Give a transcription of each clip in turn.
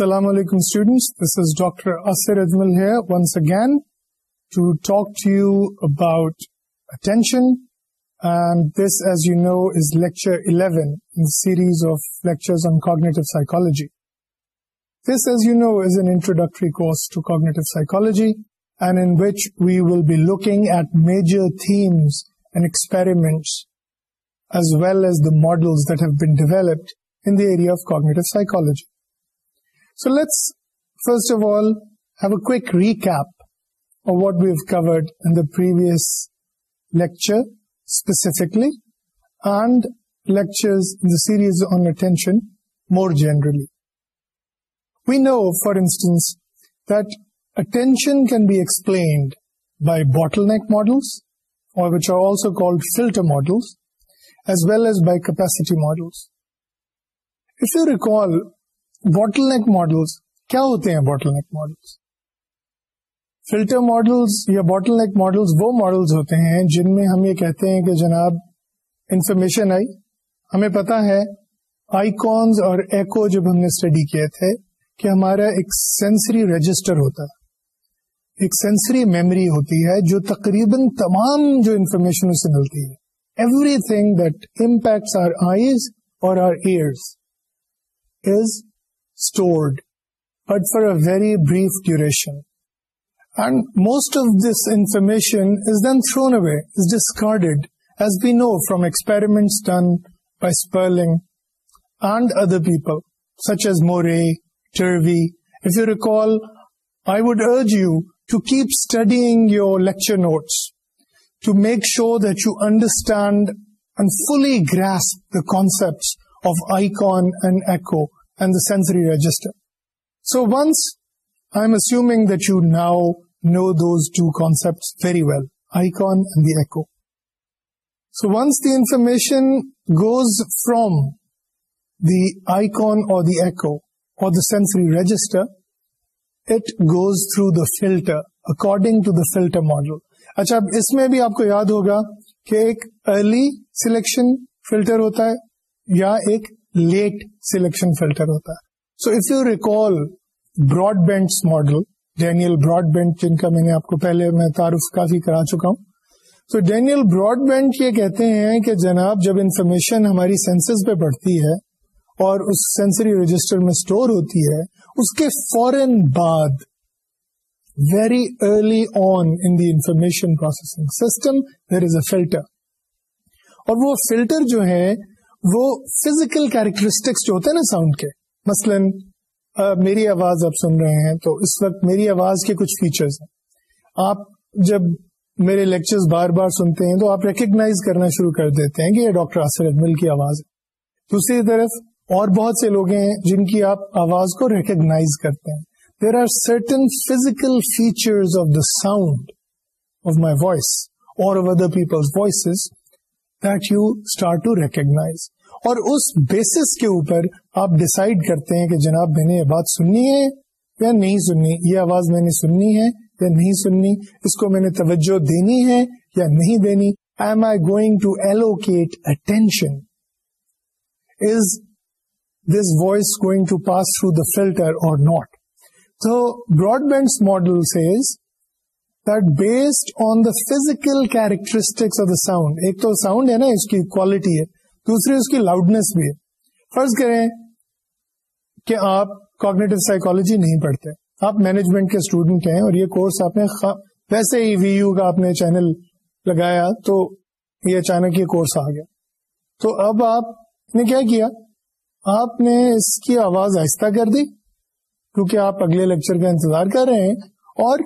Assalamu alaikum students, this is Dr. Asir Ajmal here once again to talk to you about attention, and this, as you know, is lecture 11 in the series of lectures on cognitive psychology. This, as you know, is an introductory course to cognitive psychology, and in which we will be looking at major themes and experiments as well as the models that have been developed in the area of cognitive psychology. So it's first of all a recap what we've covered roughly series in we know for instance can be explained by bottleneck models which are also called model as well as by capacity models recall bottleneck models کیا ہوتے ہیں bottleneck models filter models یا bottleneck models وہ models ہوتے ہیں جن میں ہم یہ کہتے ہیں کہ جناب انفارمیشن آئی ہمیں پتا ہے آئی اور ایکو جب ہم نے اسٹڈی کیے تھے کہ ہمارا ایک سینسری رجسٹر ہوتا ایک سینسری میموری ہوتی ہے جو تقریباً تمام جو انفارمیشن اسے ملتی ہے everything that impacts our eyes اور our ears is stored, but for a very brief duration. And most of this information is then thrown away, is discarded, as we know from experiments done by Sperling and other people, such as Morey, Turvey. If you recall, I would urge you to keep studying your lecture notes to make sure that you understand and fully grasp the concepts of icon and echo sensory register concept very well icon the information goes from the icon اور echo the sensory register it goes through the filter according to the filter module اچھا اب اس میں بھی آپ کو یاد ہوگا کہ ایک پہلی سلیکشن فلٹر ہوتا ہے یا ایک لیٹ سلیکشن فلٹر ہوتا ہے so if you recall Broadbent model Daniel Broadbent جن کا میں نے آپ کو پہلے میں تعارف کافی کرا چکا ہوں سو ڈینیل براڈ بینڈ یہ کہتے ہیں کہ جناب جب انفارمیشن ہماری سینسز پہ بڑھتی ہے اور اس سینسری رجسٹر میں اسٹور ہوتی ہے اس کے فوراً بعد very early on in the information processing system there is a filter اور وہ فلٹر جو ہے وہ فزیکل کیریکٹرسٹکس جو ہوتے ہیں نا ساؤنڈ کے مثلا میری آواز آپ سن رہے ہیں تو اس وقت میری آواز کے کچھ فیچرز ہیں آپ جب میرے لیکچرز بار بار سنتے ہیں تو آپ ریکگنائز کرنا شروع کر دیتے ہیں کہ یہ ڈاکٹر آصر اجمل کی آواز ہے دوسری طرف اور بہت سے لوگ ہیں جن کی آپ آواز کو ریکگنائز کرتے ہیں there are certain physical features of the sound of my voice اور people's voices that you start to recognize اور اس بیسس کے اوپر آپ ڈسائڈ کرتے ہیں کہ جناب میں نے یہ بات سننی ہے یا نہیں سننی یہ آواز میں نے سننی ہے یا نہیں سننی اس کو میں نے توجہ دینی ہے یا نہیں دینی am I going to allocate attention is this voice going to pass through the filter اور ناٹ تو Broadbent model based on the physical characteristics of the sound ایک تو ساؤنڈ ہے نا اس کی کوالٹی ہے دوسری اس کی لاؤڈنیس بھی ہے فرض کریں کہ آپ کوگنیٹو سائیکولوجی نہیں پڑھتے آپ مینجمنٹ کے اسٹوڈینٹ ہیں اور یہ کورس آپ نے ویسے ہی وی یو کا آپ نے چینل لگایا تو یہ اچانک یہ کورس آ گیا تو اب آپ نے کیا کیا آپ نے اس کی آواز آہستہ کر دی کیونکہ آپ اگلے لیکچر کا انتظار کر رہے ہیں اور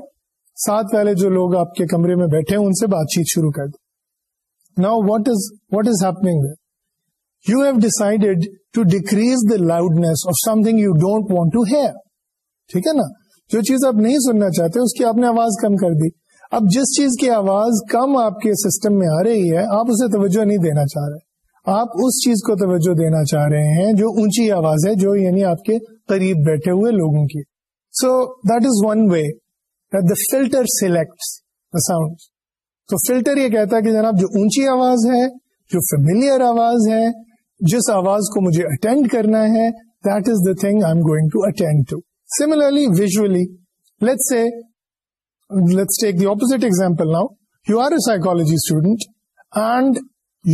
ساتھ والے جو لوگ آپ کے کمرے میں بیٹھے ہیں ان سے بات چیت شروع کر دی نا what is what is happening loud of something you don't want to have ٹھیک ہے نا جو چیز آپ نہیں سننا چاہتے اس کی آپ نے آواز کم کر دی اب جس چیز کی آواز کم آپ کے سسٹم میں آ رہی ہے آپ اسے توجہ نہیں دینا چاہ رہے آپ اس چیز کو توجہ دینا چاہ رہے ہیں جو اونچی آواز ہے جو یعنی آپ کے قریب بیٹھے ہوئے لوگوں کی so that is one way the filter select the sound تو فلٹر یہ کہتا ہے کہ جناب جو اونچی آواز ہے جو فیملیئر آواز ہے جس آواز کو مجھے اٹینڈ کرنا ہے that is the thing I am going to attend to similarly let's take the opposite example now you are a psychology student and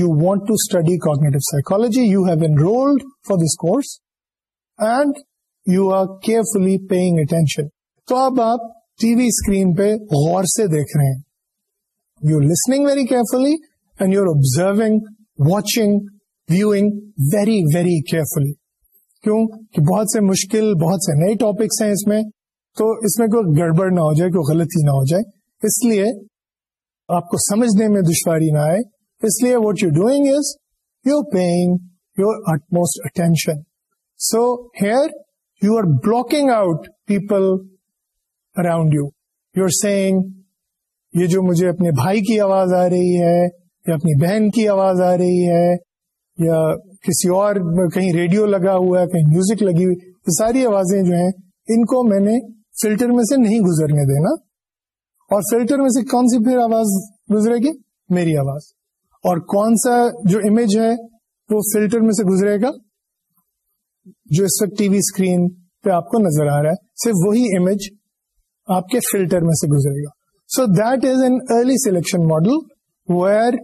you want to study cognitive psychology you have enrolled for this course and you are carefully paying attention تو اب آپ T V screen پہ غور سے دیکھ رہے ہیں you are listening very carefully and you are observing watching viewing very very carefully کیوں کہ بہت سے مشکل بہت سے نئے ٹاپکس ہیں اس میں تو اس میں کوئی گڑبڑ نہ ہو جائے کوئی غلطی نہ ہو جائے اس لیے آپ کو سمجھنے میں دشواری نہ آئے اس لیے what you doing is you paying your utmost most attention so here you are blocking out people around you you are seeing یہ جو مجھے اپنے بھائی کی آواز آ رہی ہے یا اپنی بہن کی آواز آ رہی ہے یا کسی اور کہیں ریڈیو لگا ہوا ہے کہیں میوزک لگی ہوئی یہ ساری آوازیں جو ہیں ان کو میں نے فلٹر میں سے نہیں گزرنے دینا اور فلٹر میں سے کون سی پھر آواز گزرے گی میری آواز اور کون سا جو امیج ہے وہ فلٹر میں سے گزرے گا جو اس وقت ٹی وی اسکرین پہ آپ کو نظر آ رہا ہے صرف وہی امیج آپ کے فلٹر میں سے گزرے گا so that is an early selection model where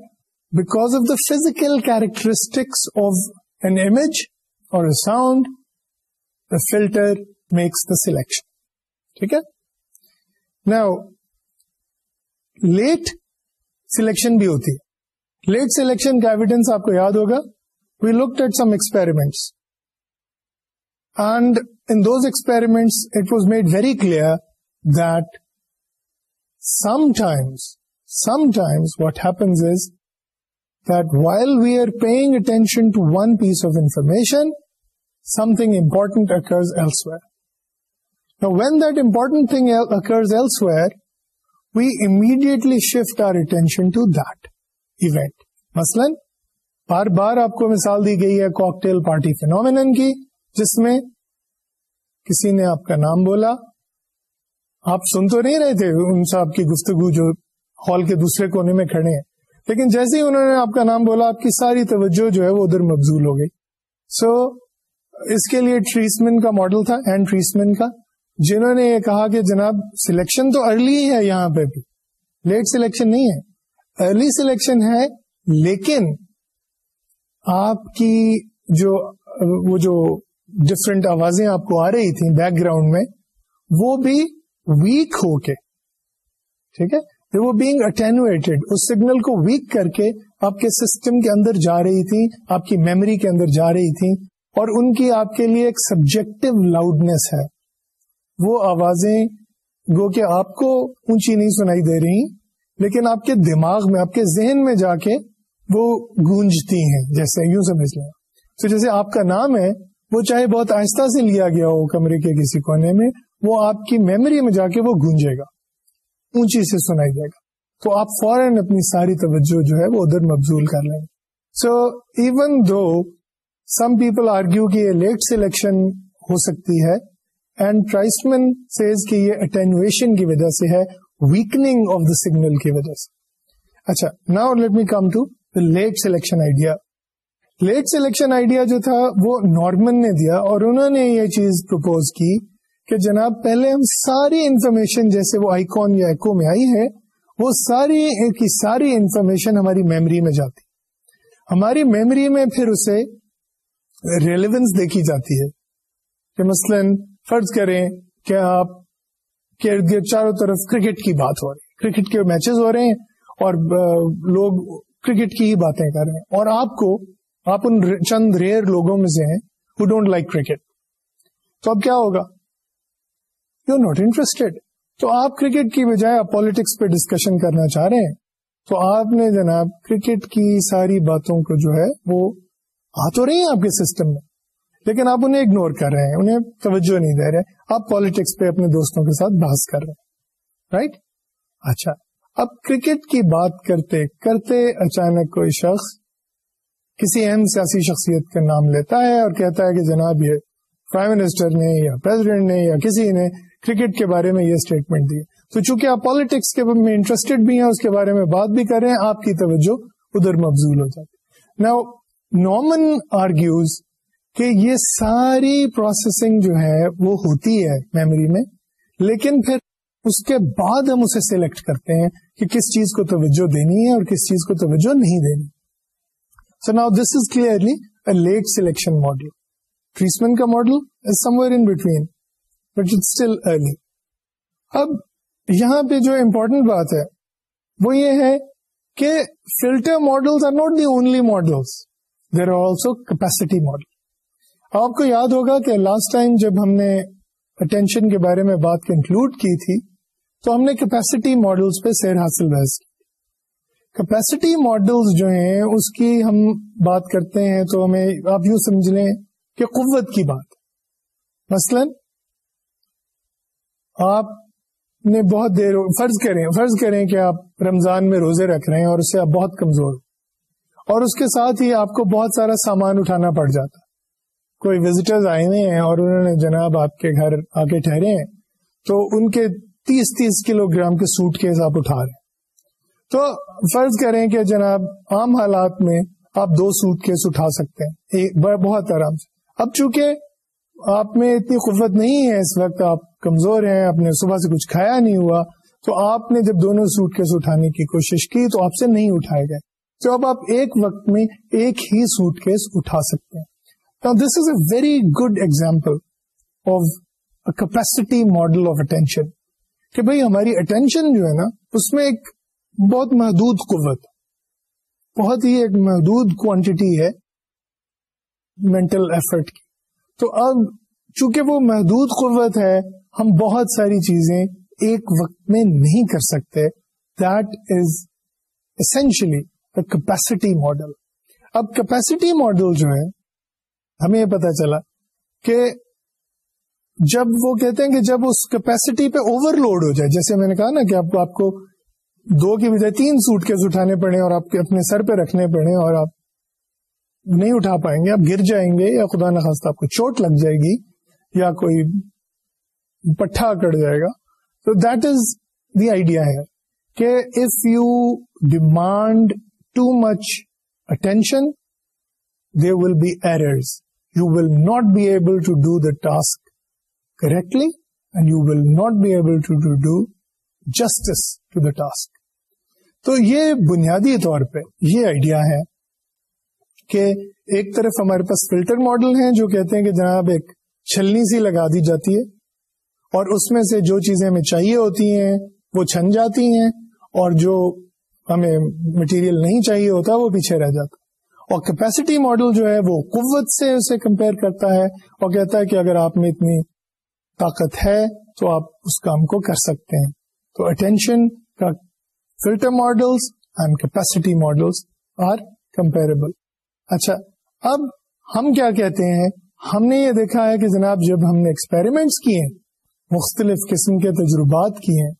because of the physical characteristics of an image اور a sound a filter makes the selection ٹھیک ہے نا لیٹ سلیکشن بھی ہوتی لیٹ سلیکشن کا ایویڈینس آپ کو یاد ہوگا we look at some experiments and in these experiments it was made very clear this sometimes what happens is that while we are paying attention to one piece of information, something important occurs elsewhere. Now when that important thing occurs elsewhere, we immediately shift our attention to that event. مثلا بار بار آپ کو مثال دی گئی ہے cocktail party phenomenon کی جس میں کسی نے آپ کا نام بولا آپ سن تو نہیں رہے تھے ان صاحب کی گفتگو جو ہال کے دوسرے کونے میں کھڑے ہیں لیکن جیسے ہی انہوں نے آپ کا نام بولا آپ کی ساری توجہ جو ہے وہ ادھر مبزول ہو گئی سو so, اس کے لیے ٹریسمن کا ماڈل تھا اینڈ ٹریسمن کا جنہوں نے یہ کہا کہ جناب سلیکشن تو ارلی ہی ہے یہاں پہ بھی لیٹ سلیکشن نہیں ہے ارلی سلیکشن ہے لیکن آپ کی جو وہ جو ڈفرینٹ آوازیں آپ کو آ رہی تھیں بیک گراؤنڈ میں وہ بھی ویک ہو کے ٹھیک ہے وہ بینگ اٹینویٹ اس سگنل کو ویک کر کے آپ کے سسٹم کے اندر جا رہی تھی آپ کی میموری کے اندر جا رہی تھی اور ان کی آپ کے لیے ایک سبجیکٹو لاؤڈنیس ہے وہ آوازیں گو کہ آپ کو اونچی نہیں سنائی دے رہی لیکن آپ کے دماغ میں آپ کے ذہن میں جا کے وہ گونجتی ہیں جیسے یوں سمجھ لیں تو جیسے آپ کا نام ہے وہ چاہے بہت آہستہ سے لیا گیا ہو کمرے کے کسی کونے میں وہ آپ کی میموری میں جا کے وہ گونجے گا اونچی سے سنائی جائے گا تو آپ فورن اپنی ساری توجہ جو ہے وہ ادھر مبزول کر لیں گے so even though some people argue کہ یہ لیٹ سلیکشن ہو سکتی ہے اینڈ ٹرائسمن سیز کی یہ اٹینویشن وجہ سے ہے ویکنگ آف دا سگنل کی وجہ سے اچھا نا let me come to the late selection idea late selection idea جو تھا وہ نارمن نے دیا اور انہوں نے یہ چیز پرپوز کی کہ جناب پہلے ہم ساری انفارمیشن جیسے وہ آئی کون یا ایکو میں آئی ہے وہ ساری کی ساری انفارمیشن ہماری میمری میں جاتی ہماری میمری میں پھر اسے ریلیونس دیکھی جاتی ہے کہ مثلا فرض کریں کہ آپ کے ارد چاروں طرف کرکٹ کی بات ہو رہی ہے کرکٹ کے میچز ہو رہے ہیں اور لوگ کرکٹ کی ہی باتیں کر رہے ہیں اور آپ کو آپ ان چند ریئر لوگوں میں سے ہیں وی ڈونٹ لائک کرکٹ تو اب کیا ہوگا یو آر نوٹ انٹرسٹیڈ تو آپ کرکٹ کی بجائے آپ پالیٹکس پہ ڈسکشن کرنا چاہ رہے ہیں تو آپ نے جناب کرکٹ کی ساری باتوں کو جو ہے وہ آ تو رہی ہیں آپ کے سسٹم میں لیکن آپ آپ انہیں انہیں اگنور کر رہے رہے ہیں توجہ نہیں دے پالیٹکس پہ اپنے دوستوں کے ساتھ بحث کر رہے ہیں رائٹ اچھا اب کرکٹ کی بات کرتے کرتے اچانک کوئی شخص کسی اہم سیاسی شخصیت کا نام لیتا ہے اور کہتا ہے کہ جناب یہ پرائم منسٹر نے یا پریزیڈنٹ نے یا کسی نے کرکٹ کے بارے میں یہ اسٹیٹمنٹ دی تو چونکہ آپ پالیٹکس کے میں انٹرسٹڈ بھی ہیں اس کے بارے میں بات بھی کریں آپ کی توجہ ادھر مبزول ہو جاتی نا نارمن آرگیوز کہ یہ ساری پروسیسنگ جو ہے وہ ہوتی ہے میموری میں لیکن پھر اس کے بعد ہم اسے سلیکٹ کرتے ہیں کہ کس چیز کو توجہ دینی ہے اور کس چیز کو توجہ نہیں دینی so now this is clearly a late selection model Treisman کا model is somewhere in between but it still early اب یہاں پہ جو امپورٹنٹ بات ہے وہ یہ ہے کہ filter models are not the only models there are also capacity model آپ کو یاد ہوگا کہ لاسٹ ٹائم جب ہم نے اٹینشن کے بارے میں بات کنکلوڈ کی تھی تو ہم نے کیپیسٹی ماڈلس پہ سیر حاصل بحث کی کیپیسٹی ماڈلس جو ہیں اس کی ہم بات کرتے ہیں تو ہمیں آپ یوں سمجھ لیں کہ قوت کی بات مثلاً آپ نے بہت دیر فرض کریں فرض کریں کہ آپ رمضان میں روزے رکھ رہے ہیں اور اس سے آپ بہت کمزور ہو اور اس کے ساتھ ہی آپ کو بہت سارا سامان اٹھانا پڑ جاتا کوئی وزٹرز آئے ہوئے ہیں اور انہوں نے جناب آپ کے گھر آ کے ٹھہرے ہیں تو ان کے تیس تیس کلو گرام کے سوٹ کیس آپ اٹھا رہے ہیں تو فرض کریں کہ جناب عام حالات میں آپ دو سوٹ کیس اٹھا سکتے ہیں بہت آرام سے اب چونکہ آپ میں اتنی قوت نہیں ہے اس وقت آپ کمزور ہیں آپ نے صبح سے کچھ کھایا نہیں ہوا تو آپ نے جب دونوں سوٹ کیس اٹھانے کی کوشش کی تو آپ سے نہیں اٹھائے گئے تو اب آپ ایک وقت میں ایک ہی سوٹ کیس اٹھا سکتے ہیں this is a very good example of capacity model of attention کہ بھائی ہماری اٹینشن جو ہے نا اس میں ایک بہت محدود قوت بہت ہی ایک محدود کوانٹٹی ہے مینٹل ایفرٹ کی تو اب چونکہ وہ محدود قوت ہے ہم بہت ساری چیزیں ایک وقت میں نہیں کر سکتے that is essentially capacity model اب کیپیسٹی ماڈل جو ہے ہمیں یہ پتا چلا کہ جب وہ کہتے ہیں کہ جب اس کیپیسٹی پہ اوور لوڈ ہو جائے جیسے میں نے کہا نا کہ آپ کو دو کی بجائے تین سوٹ کے اٹھانے پڑے اور آپ کے اپنے سر پہ رکھنے پڑے اور آپ نہیں اٹھا پائیں گے آپ گر جائیں گے یا خدا نخواستہ آپ کو چوٹ لگ جائے گی یا کوئی پٹھا کٹ جائے گا تو دیٹ از دی آئیڈیا ہے کہ if you demand too much attention they will be errors you will not be able to do the task correctly and you will not be able to do justice to the task تو یہ بنیادی طور پہ یہ idea ہے کہ ایک طرف ہمارے پاس فلٹر ماڈل ہیں جو کہتے ہیں کہ جناب ایک چھلنی سی لگا دی جاتی ہے اور اس میں سے جو چیزیں ہمیں چاہیے ہوتی ہیں وہ چھن جاتی ہیں اور جو ہمیں مٹیریل نہیں چاہیے ہوتا وہ پیچھے رہ جاتا اور کیپیسٹی ماڈل جو ہے وہ قوت سے اسے کمپیئر کرتا ہے اور کہتا ہے کہ اگر آپ میں اتنی طاقت ہے تو آپ اس کام کو کر سکتے ہیں تو اٹینشن کا filter models and capacity models are comparable اچھا اب ہم کیا کہتے ہیں ہم نے یہ دیکھا ہے کہ جناب جب ہم نے ایکسپیریمنٹس کیے ہیں مختلف قسم کے تجربات کیے ہیں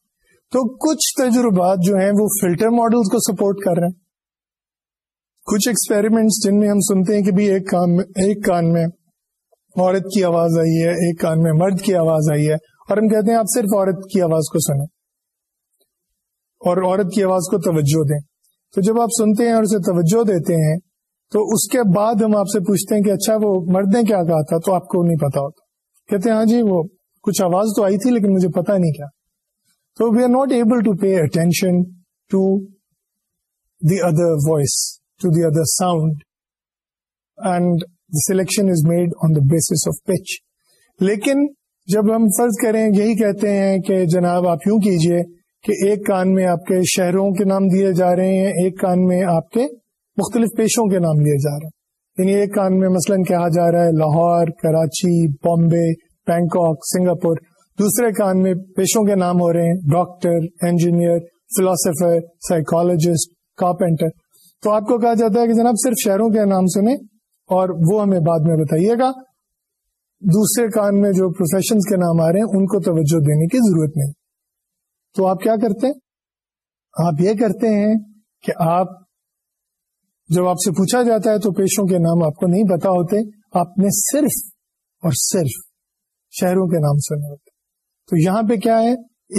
تو کچھ تجربات جو ہیں وہ فلٹر ماڈلز کو سپورٹ کر رہے ہیں کچھ ایکسپیریمنٹس جن میں ہم سنتے ہیں کہ بھی ایک کان میں ایک کان میں عورت کی آواز آئی ہے ایک کان میں مرد کی آواز آئی ہے اور ہم کہتے ہیں آپ صرف عورت کی آواز کو سنیں اور عورت کی آواز کو توجہ دیں تو جب آپ سنتے ہیں اور اسے توجہ دیتے ہیں تو اس کے بعد ہم آپ سے پوچھتے ہیں کہ اچھا وہ مردیں کیا کہا تھا تو آپ کو نہیں پتا ہوتا کہتے ہیں ہاں جی وہ کچھ آواز تو آئی تھی لیکن مجھے پتا نہیں کیا تو we are able to to pay attention the other voice to the other sound and selection is made on the base of pitch لیکن جب ہم فرض کریں یہی کہتے ہیں کہ جناب آپ یوں کیجئے کہ ایک کان میں آپ کے شہروں کے نام دیے جا رہے ہیں ایک کان میں آپ کے مختلف پیشوں کے نام لیے جا رہے ہیں یعنی ایک کان میں مثلا کہا جا رہا ہے لاہور کراچی بامبے بینکاک سنگاپور دوسرے کان میں پیشوں کے نام ہو رہے ہیں doctor engineer philosopher psychologist carpenter تو آپ کو کہا جاتا ہے کہ جناب صرف شہروں کے نام سنیں اور وہ ہمیں بعد میں بتائیے گا دوسرے کان میں جو پروفیشنز کے نام آ رہے ہیں ان کو توجہ دینے کی ضرورت نہیں تو آپ کیا کرتے ہیں آپ یہ کرتے ہیں کہ آپ جب آپ سے پوچھا جاتا ہے تو پیشوں کے نام آپ کو نہیں پتا ہوتے آپ نے صرف اور صرف شہروں کے نام سنے ہوتے تو یہاں پہ کیا ہے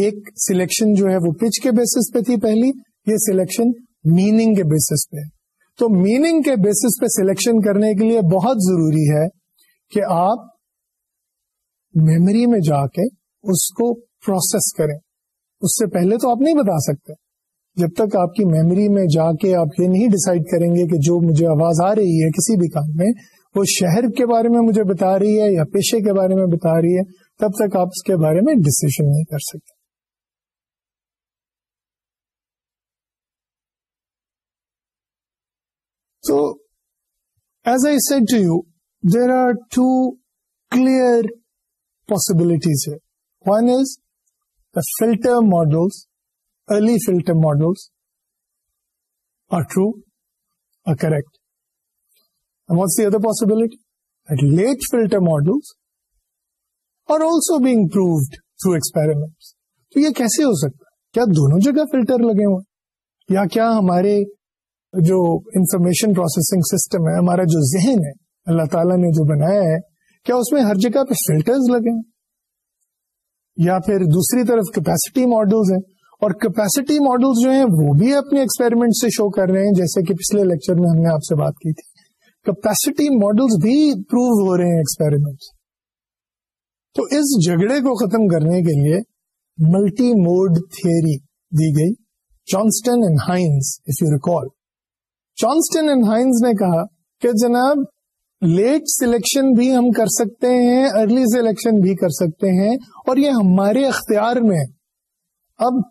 ایک سلیکشن جو ہے وہ پچ کے بیسس پہ تھی پہلی یہ سلیکشن میننگ کے بیسس پہ تو میننگ کے بیسس پہ سلیکشن کرنے کے لیے بہت ضروری ہے کہ آپ میموری میں جا کے اس کو پروسیس کریں اس سے پہلے تو آپ نہیں بتا سکتے جب تک آپ کی میموری میں جا کے آپ یہ نہیں ڈسائڈ کریں گے کہ جو مجھے آواز آ رہی ہے کسی بھی کام میں وہ شہر کے بارے میں مجھے بتا رہی ہے یا پیشے کے بارے میں بتا رہی ہے تب تک آپ اس کے بارے میں ڈسیزن نہیں کر سکتے تو as I said to you there are two clear possibilities ہے one is the filter models filter models correct filter other are late filter proved through experiments. تو یہ کیسے ہو سکتا کیا دونوں جگہ فلٹر لگے ہوئے یا کیا ہمارے جو انفارمیشن پروسیسنگ سسٹم ہے ہمارا جو ذہن ہے اللہ تعالیٰ نے جو بنایا ہے کیا اس میں ہر جگہ پہ فلٹر لگے ہیں یا پھر دوسری طرف کیپیسٹی ماڈلز ہیں اور کیپیسٹی ماڈل جو ہیں وہ بھی اپنے ایکسپیریمنٹ سے شو کر رہے ہیں جیسے کہ پچھلے لیکچر میں ہم نے آپ سے بات کی تھی کیپیسٹی ماڈل بھی پروو ہو رہے ہیں ایکسپیریمنٹ تو اس جھگڑے کو ختم کرنے کے لیے ملٹی موڈ تھیئری دی گئی Johnston and Heinz recall Johnston and Heinz نے کہا کہ جناب لیٹ سلیکشن بھی ہم کر سکتے ہیں ارلی سلیکشن بھی کر سکتے ہیں اور یہ ہمارے اختیار میں اب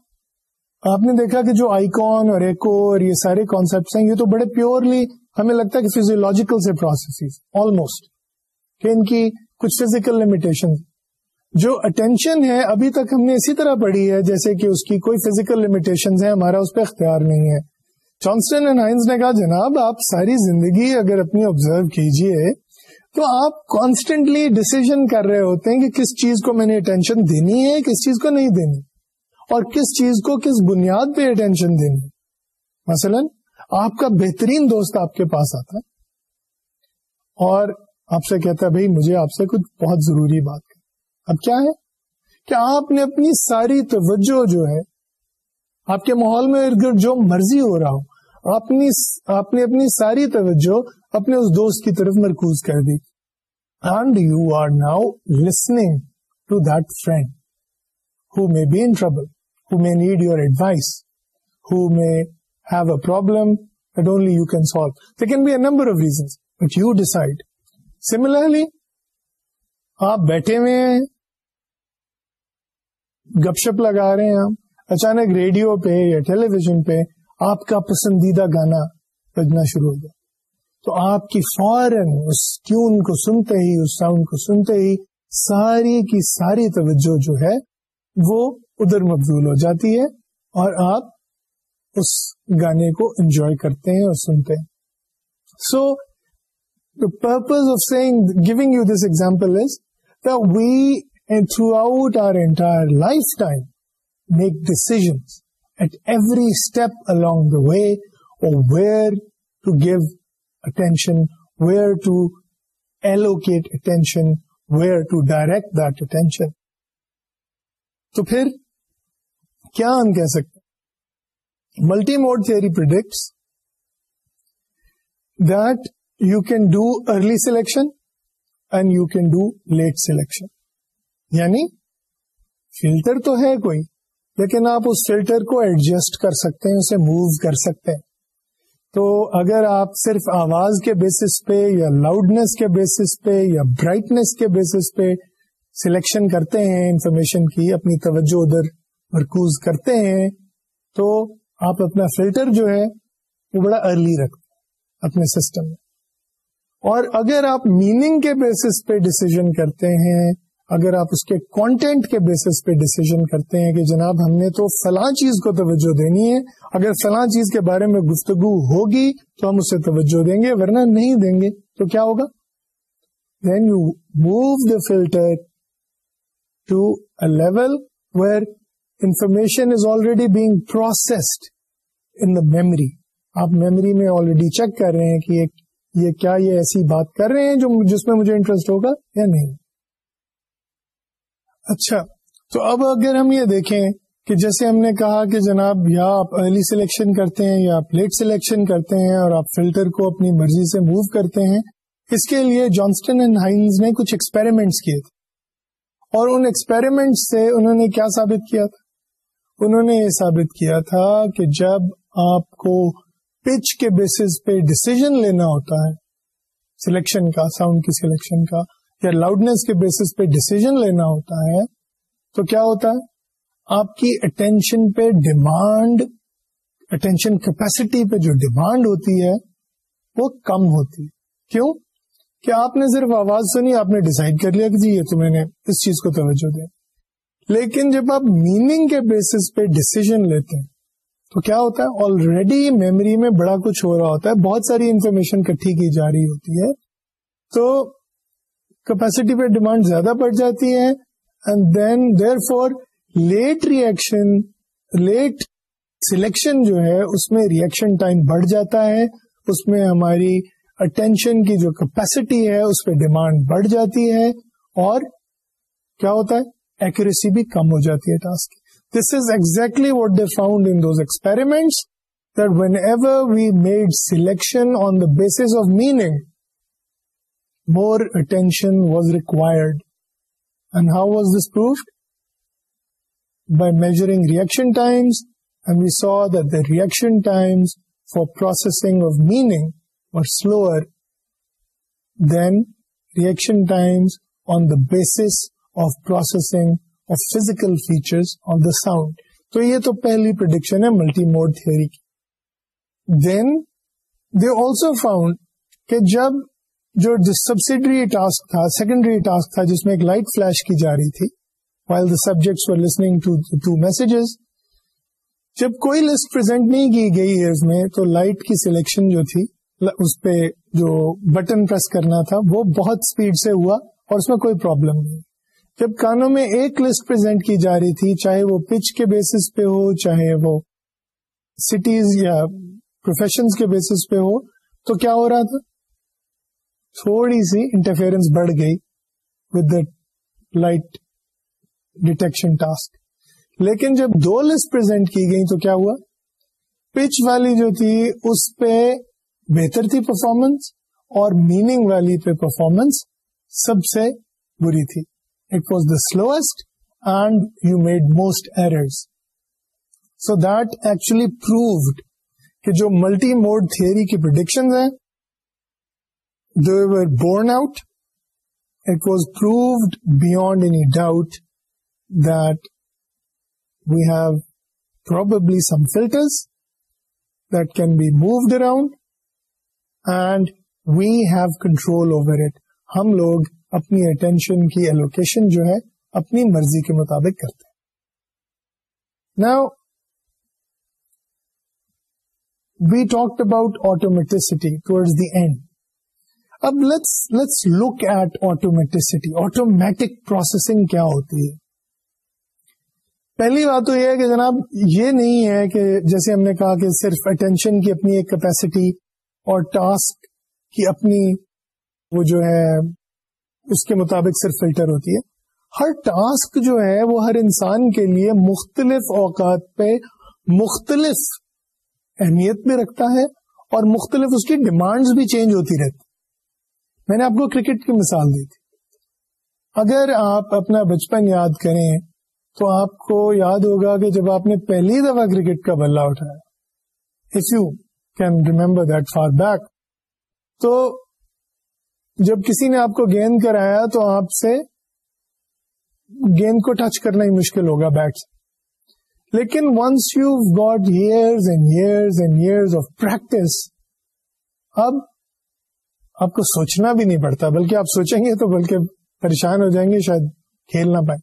آپ نے دیکھا کہ جو اور ایکو اور یہ سارے کانسیپٹس ہیں یہ تو بڑے پیورلی ہمیں لگتا ہے کہ فیزیولوجیکل سے پروسیس آلموسٹ کہ ان کی کچھ فزیکل لمیٹیشن جو اٹینشن ہے ابھی تک ہم نے اسی طرح پڑھی ہے جیسے کہ اس کی کوئی فزیکل لمیٹیشن ہے ہمارا اس پہ اختیار نہیں ہے جانسٹن اینڈ ہائنز نے کہا جناب آپ ساری زندگی اگر اپنی آبزرو کیجیے تو آپ کانسٹینٹلی ڈسیزن کر رہے ہوتے ہیں کہ کس چیز کو میں نے اٹینشن دینی ہے کس چیز کو نہیں دینی اور کس چیز کو کس بنیاد پہ اٹینشن دینی مثلا آپ کا بہترین دوست آپ کے پاس آتا ہے اور آپ سے کہتا ہے بھائی مجھے آپ سے کچھ بہت ضروری بات کر اب کیا ہے کہ آپ نے اپنی ساری توجہ جو ہے آپ کے ماحول میں ارد گرد جو مرضی ہو رہا ہو اپنی آپ نے ساری توجہ اپنے اس دوست کی طرف مرکوز کر دی and you are now listening to that friend who may be in trouble who may need your advice, who may have a problem that only you can solve. There can be a number of reasons, but you decide. Similarly, آپ بیٹھے ہوئے ہیں گپ شپ لگا رہے ہیں آپ اچانک ریڈیو پہ یا ٹیلی ویژن پہ آپ کا پسندیدہ گانا بجنا شروع ہو گیا تو آپ کی فوراً اس ٹیون کو سنتے ہی اس ساؤنڈ کو سنتے ہی ساری کی ساری توجہ جو ہے وہ ادھر مبزول ہو جاتی ہے اور آپ اس گانے کو انجوائے کرتے ہیں اور سنتے ہیں so the purpose of saying giving you this example is the we and throughout our entire lifetime make decisions at every step along the way where to give attention where to allocate attention where to direct attention تو پھر کیا ہم کہہ سکتے ہیں multi mode theory predicts that you can do early selection and you can do late selection یعنی filter تو ہے کوئی لیکن آپ اس فلٹر کو ایڈجسٹ کر سکتے ہیں اسے موو کر سکتے ہیں تو اگر آپ صرف آواز کے بیسس پہ یا لاؤڈنیس کے بیسس پہ یا برائٹنیس کے بیسس پہ سلیکشن کرتے ہیں انفارمیشن کی اپنی توجہ ادھر مرکوز کرتے ہیں تو آپ اپنا فلٹر جو ہے وہ بڑا ارلی رکھتے ہیں اپنے سسٹم میں اور اگر آپ میننگ کے بیسس پہ ڈسیزن کرتے ہیں اگر آپ اس کے کانٹینٹ کے بیسس پہ ڈسیزن کرتے ہیں کہ جناب ہم نے تو فلاں چیز کو توجہ دینی ہے اگر فلاں چیز کے بارے میں گفتگو ہوگی تو ہم اسے توجہ دیں گے ورنہ نہیں دیں گے تو کیا ہوگا then you move the filter to a level where information is already being processed in the memory آپ میمری میں آلریڈی چیک کر رہے ہیں کہ یہ یہ کیا یہ ایسی بات کر رہے ہیں جو جس میں مجھے انٹرسٹ ہوگا یا نہیں اچھا تو اب اگر ہم یہ دیکھیں کہ جیسے ہم نے کہا کہ جناب یا آپ ارلی سلیکشن کرتے ہیں یا آپ لیٹ سلیکشن کرتے ہیں اور آپ فلٹر کو اپنی مرضی سے موو کرتے ہیں اس کے لیے جانسٹن اینڈ ہائنز نے کچھ ایکسپیریمنٹس کیے تھے اور ان ایکسپیریمنٹ سے انہوں نے کیا ثابت کیا تھا انہوں نے یہ ثابت کیا تھا کہ جب آپ کو پچ کے بیسس پہ ڈسیزن لینا ہوتا ہے سلیکشن کا ساؤنڈ کی سلیکشن کا یا لاؤڈنیس کے بیسس پہ ڈسیزن لینا ہوتا ہے تو کیا ہوتا ہے آپ کی اٹینشن پہ ڈیمانڈ اٹینشن کیپیسٹی پہ جو ڈیمانڈ ہوتی ہے وہ کم ہوتی ہے کیوں کہ آپ نے صرف آواز سنی آپ نے ڈیسائڈ کر لیا کہ جی یہ تو میں نے اس چیز کو توجہ دیں لیکن جب آپ میننگ کے بیسس پہ ڈسیزن لیتے ہیں تو کیا ہوتا ہے آلریڈی میموری میں بڑا کچھ ہو رہا ہوتا ہے بہت ساری انفارمیشن کٹھی کی جا رہی ہوتی ہے تو کیپیسٹی پہ ڈیمانڈ زیادہ بڑھ جاتی ہے and then therefore late reaction late selection جو ہے اس میں ریئیکشن ٹائم بڑھ جاتا ہے اس میں ہماری اٹینشن کی جو کیپیسٹی ہے اس پہ ڈیمانڈ بڑھ جاتی ہے اور کیا ہوتا ہے بھی کم ہو جاتی ہے task this is exactly what they found in those experiment that whenever we made selection on the basis of meaning more attention was required and how was this proved by measuring reaction times and we saw the reaction times for processing of meaning then reaction times on the basis of processing of physical features of the sound تو یہ تو پہلی prediction ہے multi mode theory کی then they also found کہ جب جو subsidiary task تھا سیکنڈری ٹاسک تھا جس میں ایک لائٹ فلیش کی جا رہی تھی while the subjects for listening to message جب کوئی لسٹ پرزینٹ نہیں کی گئی ایئرز میں تو لائٹ کی سلیکشن جو تھی اس پہ جو بٹن پریس کرنا تھا وہ بہت سپیڈ سے ہوا اور اس میں کوئی پرابلم نہیں جب کانوں میں ایک لسٹ پرزینٹ کی جا رہی تھی چاہے وہ پچ کے بیسس پہ ہو چاہے وہ سٹیز یا پروفیشن کے بیسس پہ ہو تو کیا ہو رہا تھا تھوڑی سی انٹرفیئرنس بڑھ گئی with the light detection task لیکن جب دو لسٹ پرزینٹ کی گئی تو کیا ہوا پچ والی جو تھی اس پہ بہتر تھی پرفارمنس اور میننگ والی پہ پرفارمنس سب سے بری تھی it was the slowest and you made most errors so that actually proved کہ جو ملٹی موڈ تھیوری کی پرڈکشن ہیں they were borne out it was proved beyond any doubt that we have probably some filters that can be moved around and we have control over it ہم لوگ اپنی attention کی allocation جو ہے اپنی مرضی کے مطابق کرتے ہیں we talk about automaticity towards the and اب let's let's look at automaticity automatic processing کیا ہوتی ہے پہلی بات تو یہ ہے کہ جناب یہ نہیں ہے کہ جیسے ہم نے کہا کہ صرف اٹینشن کی اپنی ایک کیپیسٹی اور ٹاسک کی اپنی وہ جو ہے اس کے مطابق صرف فلٹر ہوتی ہے ہر ٹاسک جو ہے وہ ہر انسان کے لیے مختلف اوقات پہ مختلف اہمیت بھی رکھتا ہے اور مختلف اس کی ڈیمانڈز بھی چینج ہوتی رہتی میں نے آپ کو کرکٹ کی مثال دی تھی اگر آپ اپنا بچپن یاد کریں تو آپ کو یاد ہوگا کہ جب آپ نے پہلی دفعہ کرکٹ کا بلہ اٹھایا if you can remember that far back تو جب کسی نے آپ کو گیند کرایا تو آپ سے گیند کو ٹچ کرنا ہی مشکل ہوگا بیٹ لیکن once you got years years and and years of practice اب آپ کو سوچنا بھی نہیں پڑتا بلکہ آپ سوچیں گے تو بلکہ پریشان ہو جائیں گے شاید کھیل نہ پائے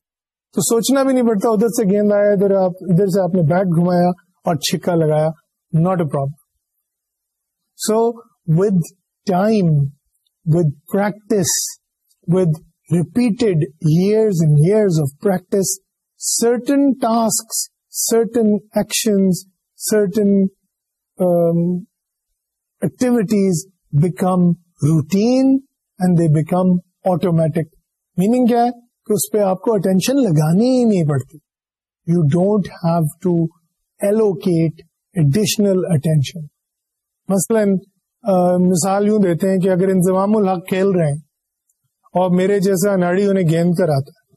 تو سوچنا بھی نہیں پڑتا ادھر سے گیند آیا ادھر آپ ادھر سے آپ نے بیٹ گھمایا اور چھکا لگایا not a problem so with time certain task certain action certain activities become routine and they become automatic meaning کیا ہے کہ اس پہ آپ کو اٹینشن لگانی ہی نہیں پڑتی you don't have to allocate additional attention مثلاً مثال یوں دیتے ہیں کہ اگر انضمام الحق کھیل رہے ہیں اور میرے جیسا اناڑی انہیں گیند کراتا ہے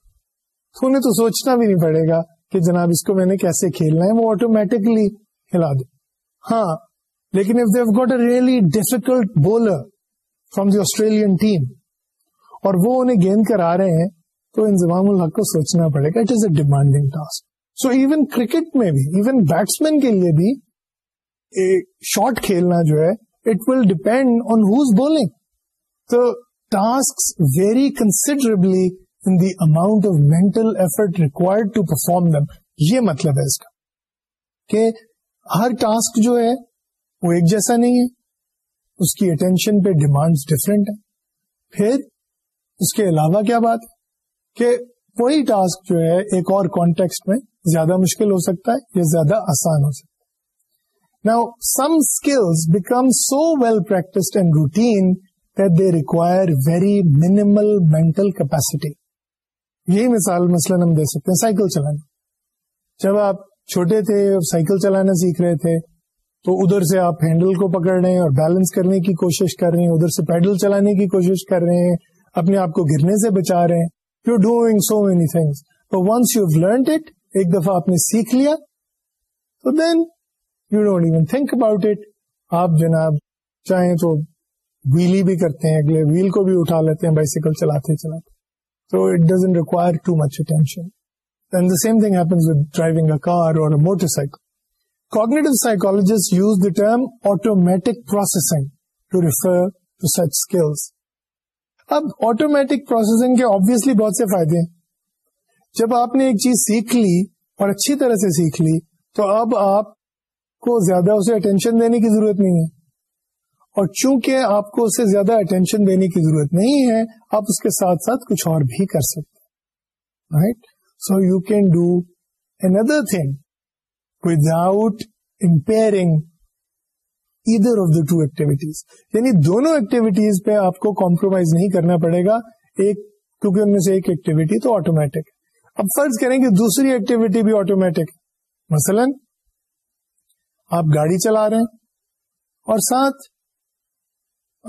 تو انہیں تو سوچنا بھی نہیں پڑے گا کہ جناب اس کو میں نے کیسے کھیلنا ہے وہ آٹومیٹکلی کھلا دے ہاں لیکن if they've got a really difficult bowler from the Australian team اور وہ انہیں گیند کرا رہے ہیں تو انضمام الحق کو سوچنا پڑے گا it is a demanding task so even cricket میں بھی ایون بیٹسمین کے لیے بھی شاٹ کھیلنا جو ہے ڈیپینڈ آن ہوگ task very considerably in the amount of mental effort required to perform them یہ مطلب ہے اس کا کہ ہر ٹاسک جو ہے وہ ایک جیسا نہیں ہے اس کی اٹینشن پہ ڈیمانڈ ڈفرینٹ ہے پھر اس کے علاوہ کیا بات ہے کہ وہی ٹاسک جو ہے ایک اور کانٹیکسٹ میں زیادہ مشکل ہو سکتا ہے یا زیادہ آسان ہو سکتا ہے well-practiced some routine become so well very very minimal mental یہی مثال مثلاً ہم دے سکتے ہیں سائیکل چلانا جب آپ چھوٹے تھے سائیکل چلانا سیکھ رہے تھے تو ادھر سے آپ ہینڈل کو پکڑ رہے ہیں اور بیلنس کرنے کی کوشش کر رہے ہیں ادھر سے پیڈل چلانے کی کوشش کر رہے ہیں اپنے آپ کو گرنے سے بچا رہے ہیں you doing so many things once you learned it ایک دفعہ آپ نے سیکھ لیا تو then you don't even think about it آپ جناب چاہیں تو ویلی بھی کرتے ہیں اگلے ویل کو بھی اٹھا لیتے ہیں بائسیکل چلاتے چلاتے تو it doesn't require too much attention and the same thing happens with driving a car اور motorcycle cognitive psychologist use the term automatic processing to refer to such skills اب آٹومیٹک پروسیسنگ کے obviously بہت سے فائدے ہیں جب آپ نے ایک چیز سیکھ لی اور اچھی طرح سے سیکھ لی تو اب آپ کو زیادہ اسے اٹینشن دینے کی ضرورت نہیں ہے اور چونکہ آپ کو اسے زیادہ اٹینشن دینے کی ضرورت نہیں ہے آپ اس کے ساتھ ساتھ کچھ اور بھی کر سکتے right so you can do either of the two activities یعنی دونوں ایکٹیویٹیز پہ آپ کو کمپرومائز نہیں کرنا پڑے گا ایک کیونکہ ان میں سے ایک ایکٹیویٹی تو آٹومیٹک اب فرض کریں کہ دوسری ایکٹیویٹی بھی آٹومیٹک مثلاً آپ گاڑی چلا رہے ہیں اور ساتھ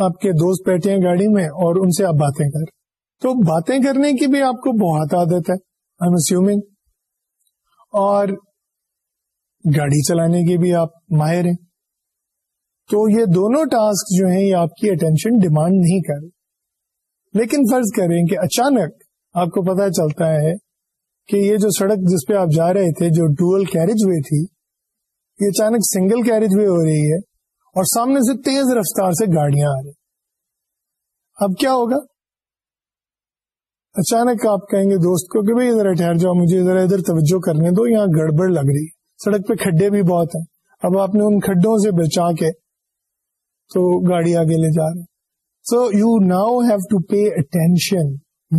آپ کے دوست بیٹھے ہیں گاڑی میں اور ان سے آپ باتیں کر رہے تو باتیں کرنے کی بھی آپ کو بہت عادت ہے آئی اسیومنگ اور گاڑی چلانے کی بھی آپ ماہر ہیں تو یہ دونوں ٹاسک جو ہیں یہ آپ کی اٹینشن ڈیمانڈ نہیں کر لیکن فرض کریں کہ اچانک آپ کو پتا چلتا ہے کہ یہ جو سڑک جس پہ آپ جا رہے تھے جو ڈوئل کیریج وے تھی اچانک سنگل کیریج وے ہو رہی ہے اور سامنے سے تیز رفتار سے گاڑیاں آ رہی اب کیا ہوگا اچانک آپ کہیں گے دوست کو کہ بھائی ادھر ٹھہر جاؤ مجھے ادھر ادھر توجہ کرنے دو یہاں گڑبڑ لگ رہی ہے سڑک پہ کھڈے بھی بہت ہیں اب آپ نے ان کھڈوں سے بچا کے تو گاڑی آگے لے جا رہے so you now have to pay attention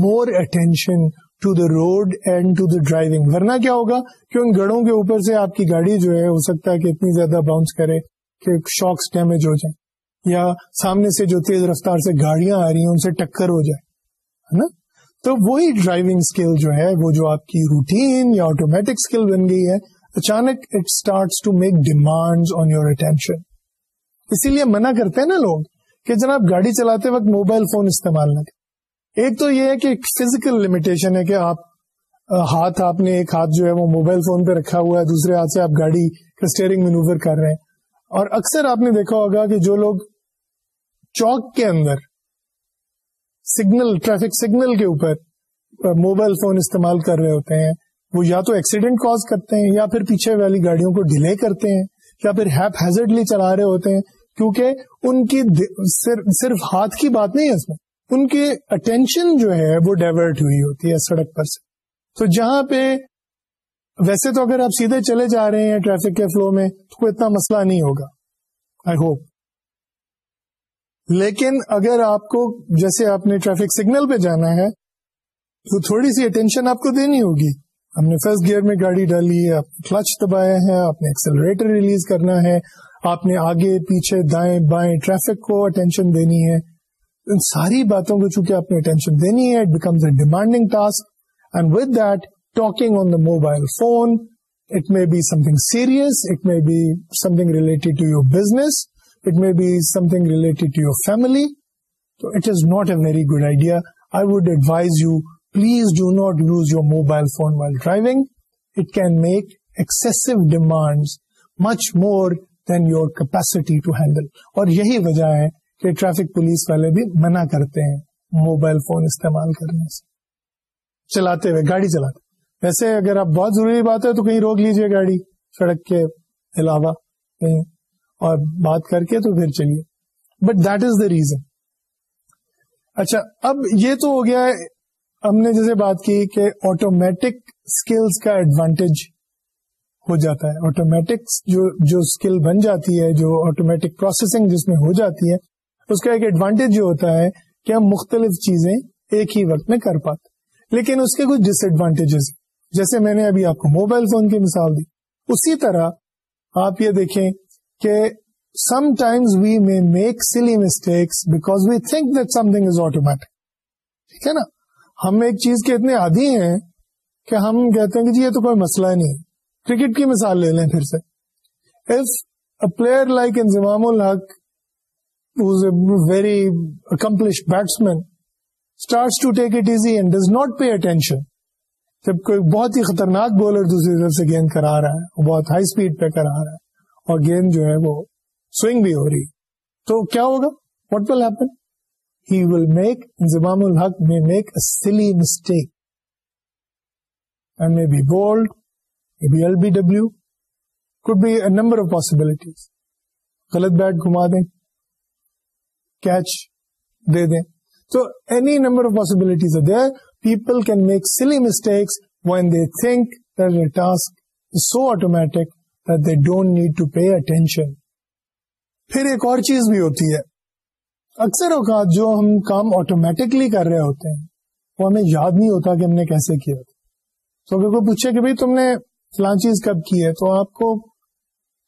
more attention to the road and to the driving ورنہ کیا ہوگا کہ ان گڑوں کے اوپر سے آپ کی گاڑی جو ہے ہو سکتا ہے کہ اتنی زیادہ باؤنس کرے کہ شاکس ڈیمیج ہو جائیں یا سامنے سے جو تیز رفتار سے گاڑیاں آ رہی ہیں ان سے ٹکر ہو جائے نا تو وہی ڈرائیونگ اسکل جو ہے وہ جو آپ کی روٹین یا آٹومیٹک اسکل بن گئی ہے اچانک it start to make demand on your attention اسی لیے منع کرتے ہیں نا لوگ کہ جناب گاڑی چلاتے وقت موبائل فون استعمال نہ کریں ایک تو یہ ہے کہ فزیکل لمیٹیشن ہے کہ آپ ہاتھ آپ نے ایک ہاتھ جو ہے وہ موبائل فون پہ رکھا ہوا ہے دوسرے ہاتھ سے آپ گاڑی کا اسٹیئرنگ مینوور کر رہے ہیں اور اکثر آپ نے دیکھا ہوگا کہ جو لوگ چوک کے اندر سگنل ٹریفک سگنل کے اوپر موبائل فون استعمال کر رہے ہوتے ہیں وہ یا تو ایکسیڈنٹ کاز کرتے ہیں یا پھر پیچھے والی گاڑیوں کو ڈیلے کرتے ہیں یا پھر ہیپ ہیزڈلی چلا رہے ہوتے ہیں کیونکہ ان کی صرف ہاتھ کی بات نہیں ہے اس میں ان کے اٹینشن جو ہے وہ ڈائیورٹ ہوئی ہوتی ہے سڑک پر سے تو جہاں پہ ویسے تو اگر آپ سیدھے چلے جا رہے ہیں ٹریفک کے فلو میں تو کوئی اتنا مسئلہ نہیں ہوگا آئی ہوپ لیکن اگر آپ کو جیسے آپ نے ٹریفک سگنل پہ جانا ہے تو تھوڑی سی اٹینشن آپ کو دینی ہوگی ہم نے فرسٹ گیئر میں گاڑی ڈالی ہے آپ نے کلچ دبایا ہے آپ نے ایکسلریٹر ریلیز کرنا ہے آپ نے آگے پیچھے دائیں بائیں ٹریفک کو اٹینشن دینی ہے ان ساری باتوں کو چونکہ آپ نے اٹینشن دینی ہے it becomes a demanding task and with that talking on the mobile phone it may be something serious it may may be be some some thing thing related related to to your business it your family تو it is not a very good idea I would advise you please do not lose your mobile phone while driving it can make excessive demand much more than your capacity to handle اور یہی وجہ ہے کہ traffic police والے بھی منع کرتے ہیں موبائل فون استعمال کرنے سے چلاتے ہوئے گاڑی چلاتے ویسے اگر آپ بہت ضروری بات ہے تو کہیں روک لیجئے گاڑی سڑک کے علاوہ کہیں اور بات کر کے تو پھر چلیے but that is the reason اچھا اب یہ تو ہو گیا ہم نے جیسے بات کی کہ آٹومیٹک اسکلس کا ایڈوانٹیج ہو جاتا ہے آٹومیٹک جو اسکل بن جاتی ہے جو آٹومیٹک پروسیسنگ جس میں ہو جاتی ہے اس کا ایک ایڈوانٹیج یہ ہوتا ہے کہ ہم مختلف چیزیں ایک ہی وقت میں کر پاتے لیکن اس کے کچھ ڈس ایڈوانٹیجز جیسے میں نے ابھی آپ کو موبائل فون کی مثال دی اسی طرح آپ یہ دیکھیں کہ some sometimes we we may make silly mistakes because think that thing is automatic ٹھیک ہے نا ہم ایک چیز کے اتنے عادی ہیں کہ ہم کہتے ہیں کہ جی یہ تو کوئی مسئلہ ہی نہیں کرکٹ کی مثال لے لیں پھر سے player like Inzamam ul Haq very accomplished batsman starts to take it easy and does not pay attention جب کوئی بہت ہی خطرناک بولر دوسری طرف سے گیند کرا رہا ہے وہ بہت ہائی اسپیڈ پہ کرا رہا ہے اور گیند جو ہے وہ سوئنگ بھی ہو رہی تو کیا ہوگا what will happen he will make Inzamam ul-Haq میں silly mistake and mistake could be a number of possibilities غلط بیٹ گھما دیں کیچ دے دیں any number of possibilities there people can make silly mistakes when they think task so automatic they don't need to pay attention پھر ایک اور چیز بھی ہوتی ہے اکثر اوقات جو ہم کام آٹومیٹکلی کر رہے ہوتے ہیں وہ ہمیں یاد نہیں ہوتا کہ ہم نے کیسے کیا تو اگر کوئی پوچھے کہ بھائی تم نے فلان چیز کب کی ہے تو آپ کو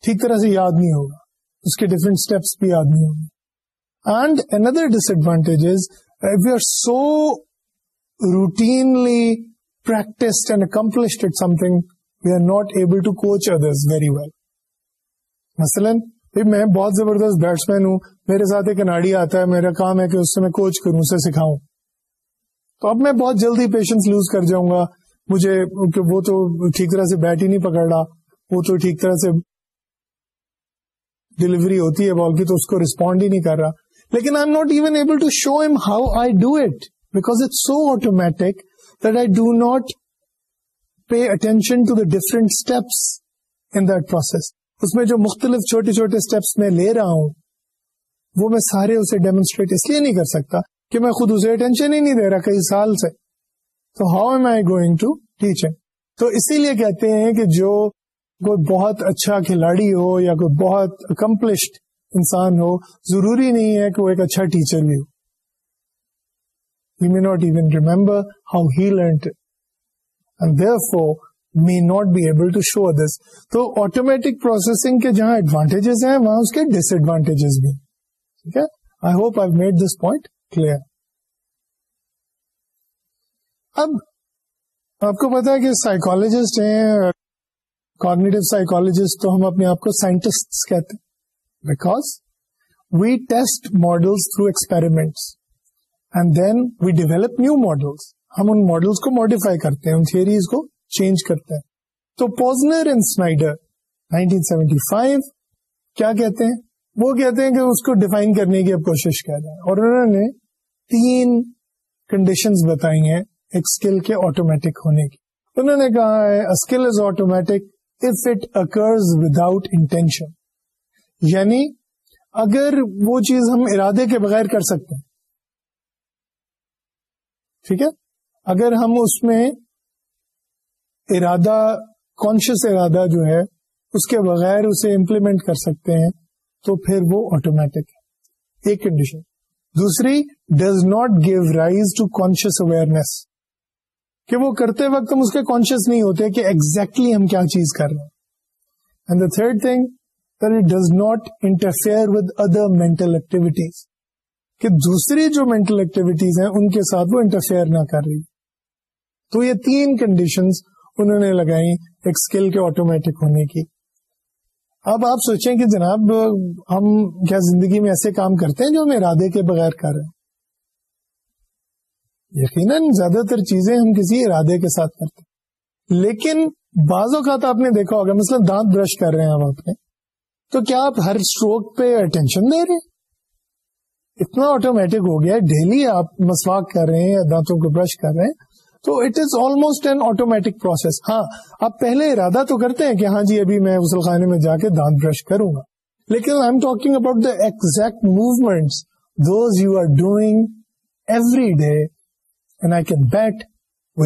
ٹھیک طرح سے یاد نہیں ہوگا اس کے ڈفرینٹ اسٹیپس بھی یاد نہیں گے another disadvantage so routinely practice we are not able مثلاً میں بہت زبردست بیٹسمین ہوں میرے ساتھ ایک اناڑی آتا ہے میرا کام ہے کہ اس سے میں کوچ کروں اسے سکھاؤں تو اب میں بہت جلدی پیشنس لوز کر جاؤں گا مجھے کہ وہ تو ٹھیک طرح سے بیٹ ہی نہیں پکڑ رہا وہ تو ٹھیک طرح سے ڈلیوری ہوتی ہے بال کی تو اس کو رسپونڈ ہی نہیں کر رہا لیکن I not even able to show them how I do it because it so automatic that I do not pay attention to the different steps in that process اس میں جو مختلف چھوٹے چھوٹے اسٹیپس میں لے رہا ہوں وہ میں سارے اسے ڈیمونسٹریٹ اس لیے نہیں کر سکتا کہ میں خود اسے اٹینشن ہی نہیں دے رہا کئی سال سے تو how am I going to teacher تو اسی لیے کہتے ہیں کہ جو کوئی بہت اچھا کھلاڑی ہو یا کوئی بہت اکمپلشڈ انسان ہو ضروری نہیں ہے کہ وہ ایک اچھا ٹیچر بھی ہو he may not even remember how he therefore may not be able to show this تو آٹومیٹک پروسیسنگ کے جہاں ایڈوانٹیجز ہیں وہاں اس کے ڈس ایڈوانٹیجز بھی ٹھیک ہے I hope I made this point clear اب آپ کو پتا ہے کہ سائیکولوجسٹ ہیں کارنیٹو سائیکولوجسٹ تو ہم اپنے آپ کو سائنٹسٹ کہتے ہیں because we test models through experiments and then we develop new models ہم ان ماڈلس کو ماڈیفائی کرتے ہیں ان تھریز کو چینج کرتے ہیں تو پوزنر اینڈ سنائڈر 1975 کیا کہتے ہیں وہ کہتے ہیں کہ اس کو ڈیفائن کرنے کی اب کوشش کر رہے ہیں اور انہوں نے تین کنڈیشنز بتائی ہیں ایک اسکل کے آٹومیٹک ہونے کی انہوں نے کہا ہے skill is automatic if it occurs without intention یعنی اگر وہ چیز ہم ارادے کے بغیر کر سکتے ہیں ٹھیک ہے اگر ہم اس میں ارادہ کانشیس ارادہ جو ہے اس کے بغیر اسے امپلیمنٹ کر سکتے ہیں تو پھر وہ آٹومیٹک ہے ایک کنڈیشن دوسری does not give rise to conscious awareness کہ وہ کرتے وقت ہم اس کے کانشیس نہیں ہوتے کہ ایکزیکٹلی ہم کیا چیز کر رہے ہیں and the third thing that it does not interfere with other mental activities. کہ دوسری جو mental activities ہیں ان کے ساتھ وہ interfere نہ کر رہی تو یہ تین conditions انہوں نے لگائیں ایک skill کے automatic ہونے کی اب آپ سوچیں کہ جناب ہم کیا زندگی میں ایسے کام کرتے ہیں جو ہم ارادے کے بغیر کر رہے ہیں یقیناً زیادہ تر چیزیں ہم کسی ارادے کے ساتھ کرتے ہیں لیکن بعض اوقات آپ نے دیکھا ہوگا مثلا دانت برش کر رہے ہیں ہم اپنے تو کیا آپ ہر اسٹروک پہ اٹینشن دے رہے اتنا آٹومیٹک ہو گیا ڈیلی آپ مسواک کر رہے ہیں یا دانتوں کو برش کر رہے ہیں تو it is almost an automatic process ہاں آپ پہلے ارادہ تو کرتے ہیں کہ ہاں جی ابھی میں غسل خانے میں جا کے دانت برش کروں گا لیکن I am talking about the exact movement those you are doing every day and I can bet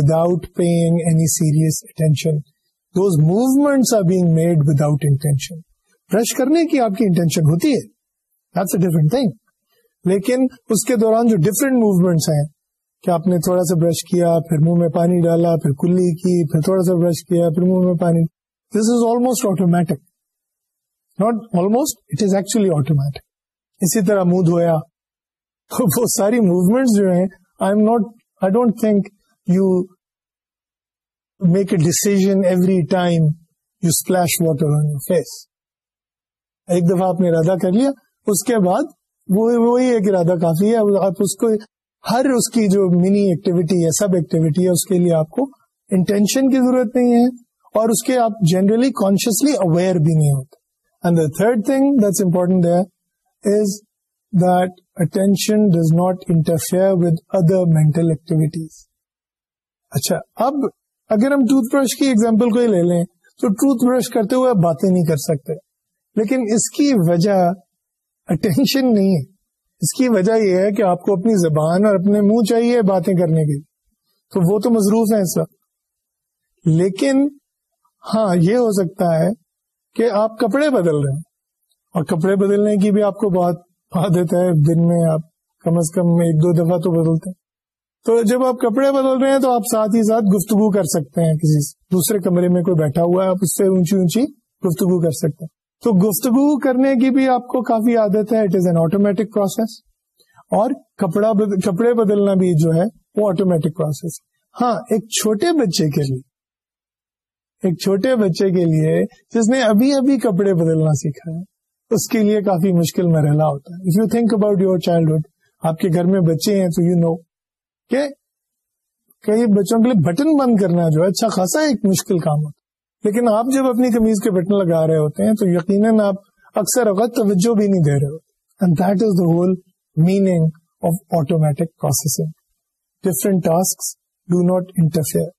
without paying any serious attention those movements are made without intention brush کرنے کی آپ کی انٹینشن ہوتی ہے different thing. لیکن اس کے دوران جو ڈفرینٹ موومینٹس ہیں کہ آپ نے تھوڑا سا برش کیا پھر منہ میں پانی ڈالا پھر کلی کی پھر تھوڑا سا برش کیا پھر منہ میں پانی this is almost automatic not almost it is actually automatic اسی طرح مو دھویا تو وہ ساری موومینٹس جو ہیں I am not I don't think you make a decision every time you splash water on your face ایک دفعہ آپ نے ارادہ کر لیا اس کے بعد وہی وہ ایک ارادہ کافی ہے آپ اس کو ہر اس کی جو منی ایکٹیویٹی ہے سب ایکٹیویٹی ہے اس کے لیے آپ کو انٹینشن کی ضرورت نہیں ہے اور اس کے آپ جنرلی کانشیسلی اویئر بھی نہیں ہوتے and the third thing that's important is that attention does not interfere with other mental activities اچھا اب اگر ہم ٹوتھ برش کی ایگزامپل کو ہی لے لیں تو ٹوتھ برش کرتے ہوئے آپ باتیں نہیں کر سکتے لیکن اس کی وجہ اٹینشن نہیں ہے اس کی وجہ یہ ہے کہ آپ کو اپنی زبان اور اپنے منہ چاہیے باتیں کرنے کے تو وہ تو مصروف ہیں اس وقت لیکن ہاں یہ ہو سکتا ہے کہ آپ کپڑے بدل رہے ہیں اور کپڑے بدلنے کی بھی آپ کو بہت عادت ہے دن میں آپ کم از کم ایک دو دفعہ تو بدلتے ہیں تو جب آپ کپڑے بدل رہے ہیں تو آپ ساتھ ہی ساتھ گفتگو کر سکتے ہیں کسی دوسرے کمرے میں کوئی بیٹھا ہوا ہے آپ اس سے اونچی اونچی گفتگو کر سکتے ہیں تو گفتگو کرنے کی بھی آپ کو کافی عادت ہے it is an automatic process اور کپڑا کپڑے بدلنا بھی جو ہے وہ آٹومیٹک پروسیس ہاں ایک چھوٹے بچے کے لیے ایک چھوٹے بچے کے لیے جس نے ابھی ابھی کپڑے بدلنا سیکھا ہے اس کے لیے کافی مشکل مرحلہ ہوتا ہے if you think about your childhood آپ کے گھر میں بچے ہیں تو یو نو کہ کئی بچوں کے لیے بٹن بند کرنا جو ہے اچھا خاصا ایک مشکل کام ہوتا لیکن آپ جب اپنی کمیز کے بٹن لگا رہے ہوتے ہیں تو یقیناً آپ اکثر اوقات توجہ بھی نہیں دے رہے and that is the whole meaning of automatic automatics different do not interfere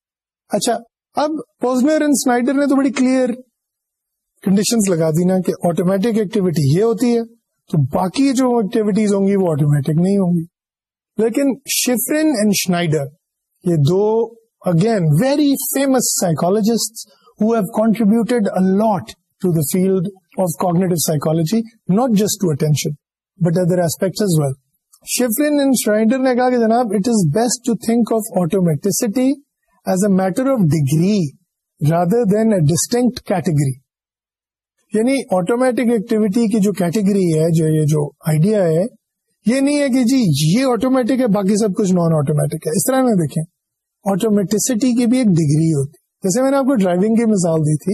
اچھا اب پوزنر اینڈ پوزر نے تو بڑی کلیئر کنڈیشن لگا دی نا کہ آٹومیٹک ایکٹیویٹی یہ ہوتی ہے تو باقی جو ایکٹیویٹیز ہوں گی وہ آٹومیٹک نہیں ہوں گی لیکن اینڈ شنائڈر یہ دو again very famous psychologist who have contributed a lot to the field of cognitive psychology, not just to attention, but other aspects as well. Shifrin and Schreider نے کہا کہ جناب it is best to think of automaticity as a matter of degree rather than a distinct category. یعنی automatic activity کی جو category ہے جو یہ جو آئیڈیا ہے یہ نہیں ہے کہ جی یہ آٹومیٹک ہے باقی سب کچھ نان آٹومیٹک ہے اس طرح میں دیکھیں آٹومیٹسٹی کی بھی ایک ڈگری ہوتی جیسے میں نے آپ کو ڈرائیونگ کی مثال دی تھی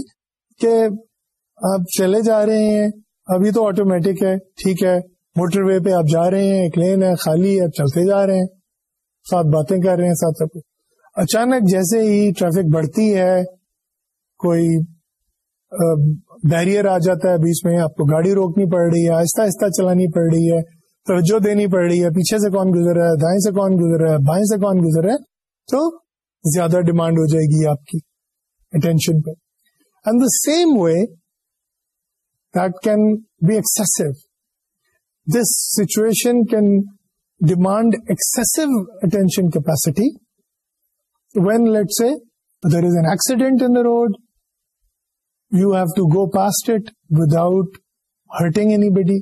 کہ آپ چلے جا رہے ہیں ابھی تو آٹومیٹک ہے ٹھیک ہے موٹر وے پہ آپ جا رہے ہیں ایک لین ہے خالی ہے چلتے جا رہے ہیں ساتھ باتیں کر رہے ہیں ساتھ سب اچانک جیسے ہی ٹریفک بڑھتی ہے کوئی بیریئر آ جاتا ہے بیچ میں آپ کو گاڑی روکنی پڑ رہی ہے آہستہ آہستہ چلانی پڑ رہی ہے توجہ دینی پڑ رہی ہے پیچھے سے کون گزر رہا ہے دائیں سے کون گزر رہا ہے بائیں سے کون گزر ہے تو زیادہ ڈیمانڈ ہو جائے گی آپ کی اٹینشن پہ and the same way that can be excessive this situation can demand excessive attention capacity when let say there is an accident in the road you have to go past it without hurting anybody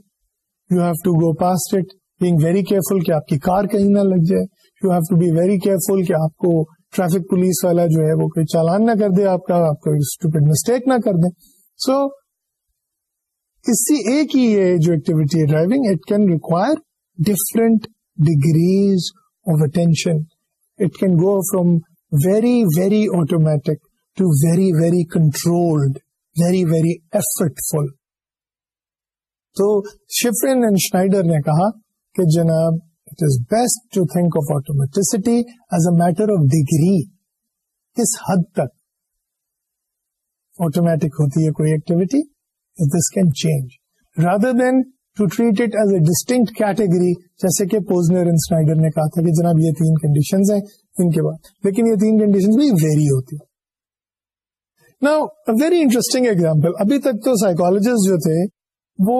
you have to go past it being very careful کہ آپ کی car کہیں نہ لگ جائے you have to be very careful کہ آپ کو ٹریفک پولیس والا جو ہے وہ کوئی چالان نہ کر دے آپ کا آپ کوئی اسٹوپڈ مسٹیک نہ کر دیں سو اس سے ایک ہی یہ جو ایکٹیویٹی ہے driving it can require different degrees of attention it can go from very very automatic to very very controlled very very effortful تو شفرین اینڈ شنائڈر نے کہا کہ جناب it is best to think of automaticity as a matter of degree کس حد تک automatic ہوتی ہے کوئی activity this can change rather than to treat it as a distinct category جیسے کہ پوزنر پوزنی نے کہا تھا کہ جناب یہ تین کنڈیشن یہ تین کنڈیشن بھی ویری ہوتی نا ویری انٹرسٹنگ ایگزامپل ابھی تک تو سائیکولوجسٹ جو تھے وہ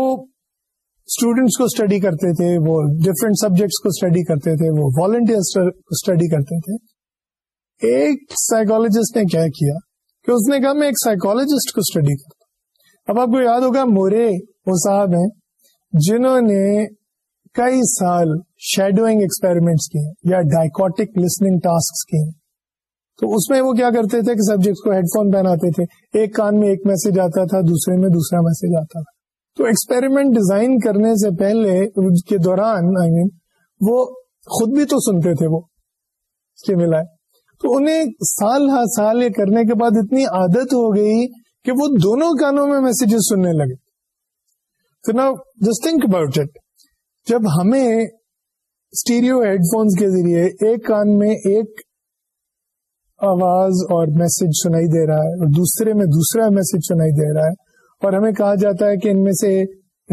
اسٹوڈینٹس کو اسٹڈی کرتے تھے وہ ڈفرینٹ سبجیکٹس کو اسٹڈی کرتے تھے وہ والنٹیئر اسٹڈی کرتے تھے ایک سائیکولوجسٹ نے کیا کیا کہ اس نے کہا میں ایک سائیکولوجسٹ کو اسٹڈی کرتا اب آپ کو یاد ہوگا مورے وہ صاحب ہیں جنہوں نے کئی سال شیڈوئنگ ایکسپیرمنٹس کیے یا ڈائکوٹک لسننگ ٹاسک کیے تو اس میں وہ کیا کرتے تھے کہ سبجیکٹس کو ہیڈ فون پہناتے تھے ایک کان میں ایک میسج آتا تھا دوسرے میں دوسرا میسج آتا تھا تو ایکسپیریمنٹ ڈیزائن کرنے سے پہلے کے دوران آئی I مین mean, وہ خود بھی تو سنتے تھے وہ ملا تو انہیں سال ہر سال یہ کرنے کے بعد اتنی عادت ہو گئی کہ وہ دونوں کانوں میں میسجز سننے لگے تو نا جس تھنک اباؤٹ اٹ جب ہمیں اسٹیریو ہیڈ فونس کے ذریعے ایک کان میں ایک آواز اور میسج سنائی دے رہا ہے اور دوسرے میں دوسرا میسج سنائی دے رہا ہے اور ہمیں کہا جاتا ہے کہ ان میں سے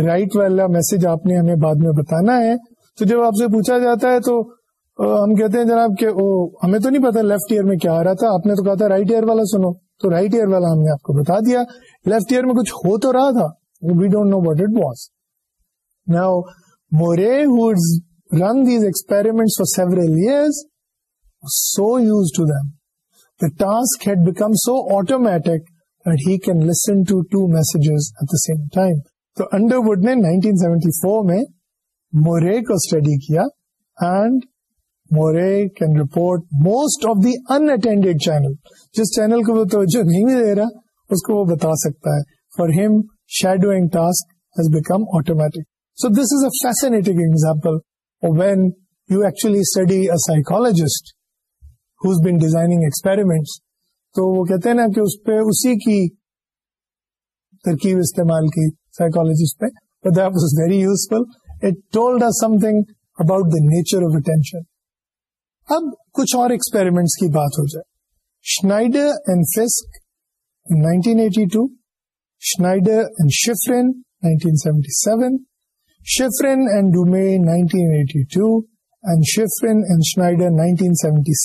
رائٹ والا میسج آپ نے ہمیں بعد میں بتانا ہے تو جب آپ سے پوچھا جاتا ہے تو ہم کہتے ہیں جناب کہ وہ ہمیں تو نہیں پتا لیفٹ ایئر میں کیا آ رہا تھا آپ نے تو کہا تھا رائٹ ایئر والا سنو تو رائٹ ایئر والا ہم نے آپ کو بتا دیا لیفٹ ایئر میں کچھ ہو تو رہا تھا we don't know what it was نا Moray was run these experiment for several year so use to them the task had become so automatic 1974 Moray can report most of the intended channel جس channel کو وہ توجہ نہیں دے رہا اس کو وہ بتا سکتا ہے for him shadowing became automatic so this is a example when you actually study who's been designing experiments تو وہ کہتے ہیں نا کہ اس پہ اسی کی ترکیب استعمال کی سائیکولوجسٹ پہ that was very useful it told something about the nature of attention اب کچھ اور ایکسپیرمنٹ کی بات ہو جائے اسکنٹین eighty two Schneider and Shiffrin seventy seven and Dumais nineteen eighty two and Shiffrin seventy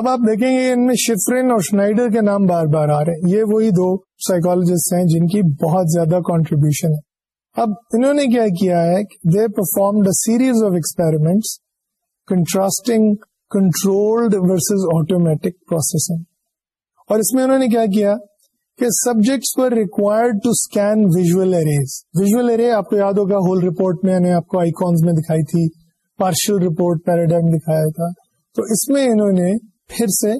اب آپ دیکھیں گے ان میں شفرن اور شنائڈر کے نام بار بار آ رہے ہیں یہ وہی دو سائیکولوجسٹ ہیں جن کی بہت زیادہ کانٹریبیوشن ہے اب انہوں نے کیا کیا ہے they perform the series of experiments contrasting controlled versus automatic processing اور اس میں انہوں نے کیا کیا کہ subjects per required to scan visual arrays visual array آپ کو یاد ہوگا ہول رپورٹ میں نے آپ کو آئی میں دکھائی تھی پارشل رپورٹ پیراڈائم دکھایا تھا تو اس میں انہوں نے پھر سے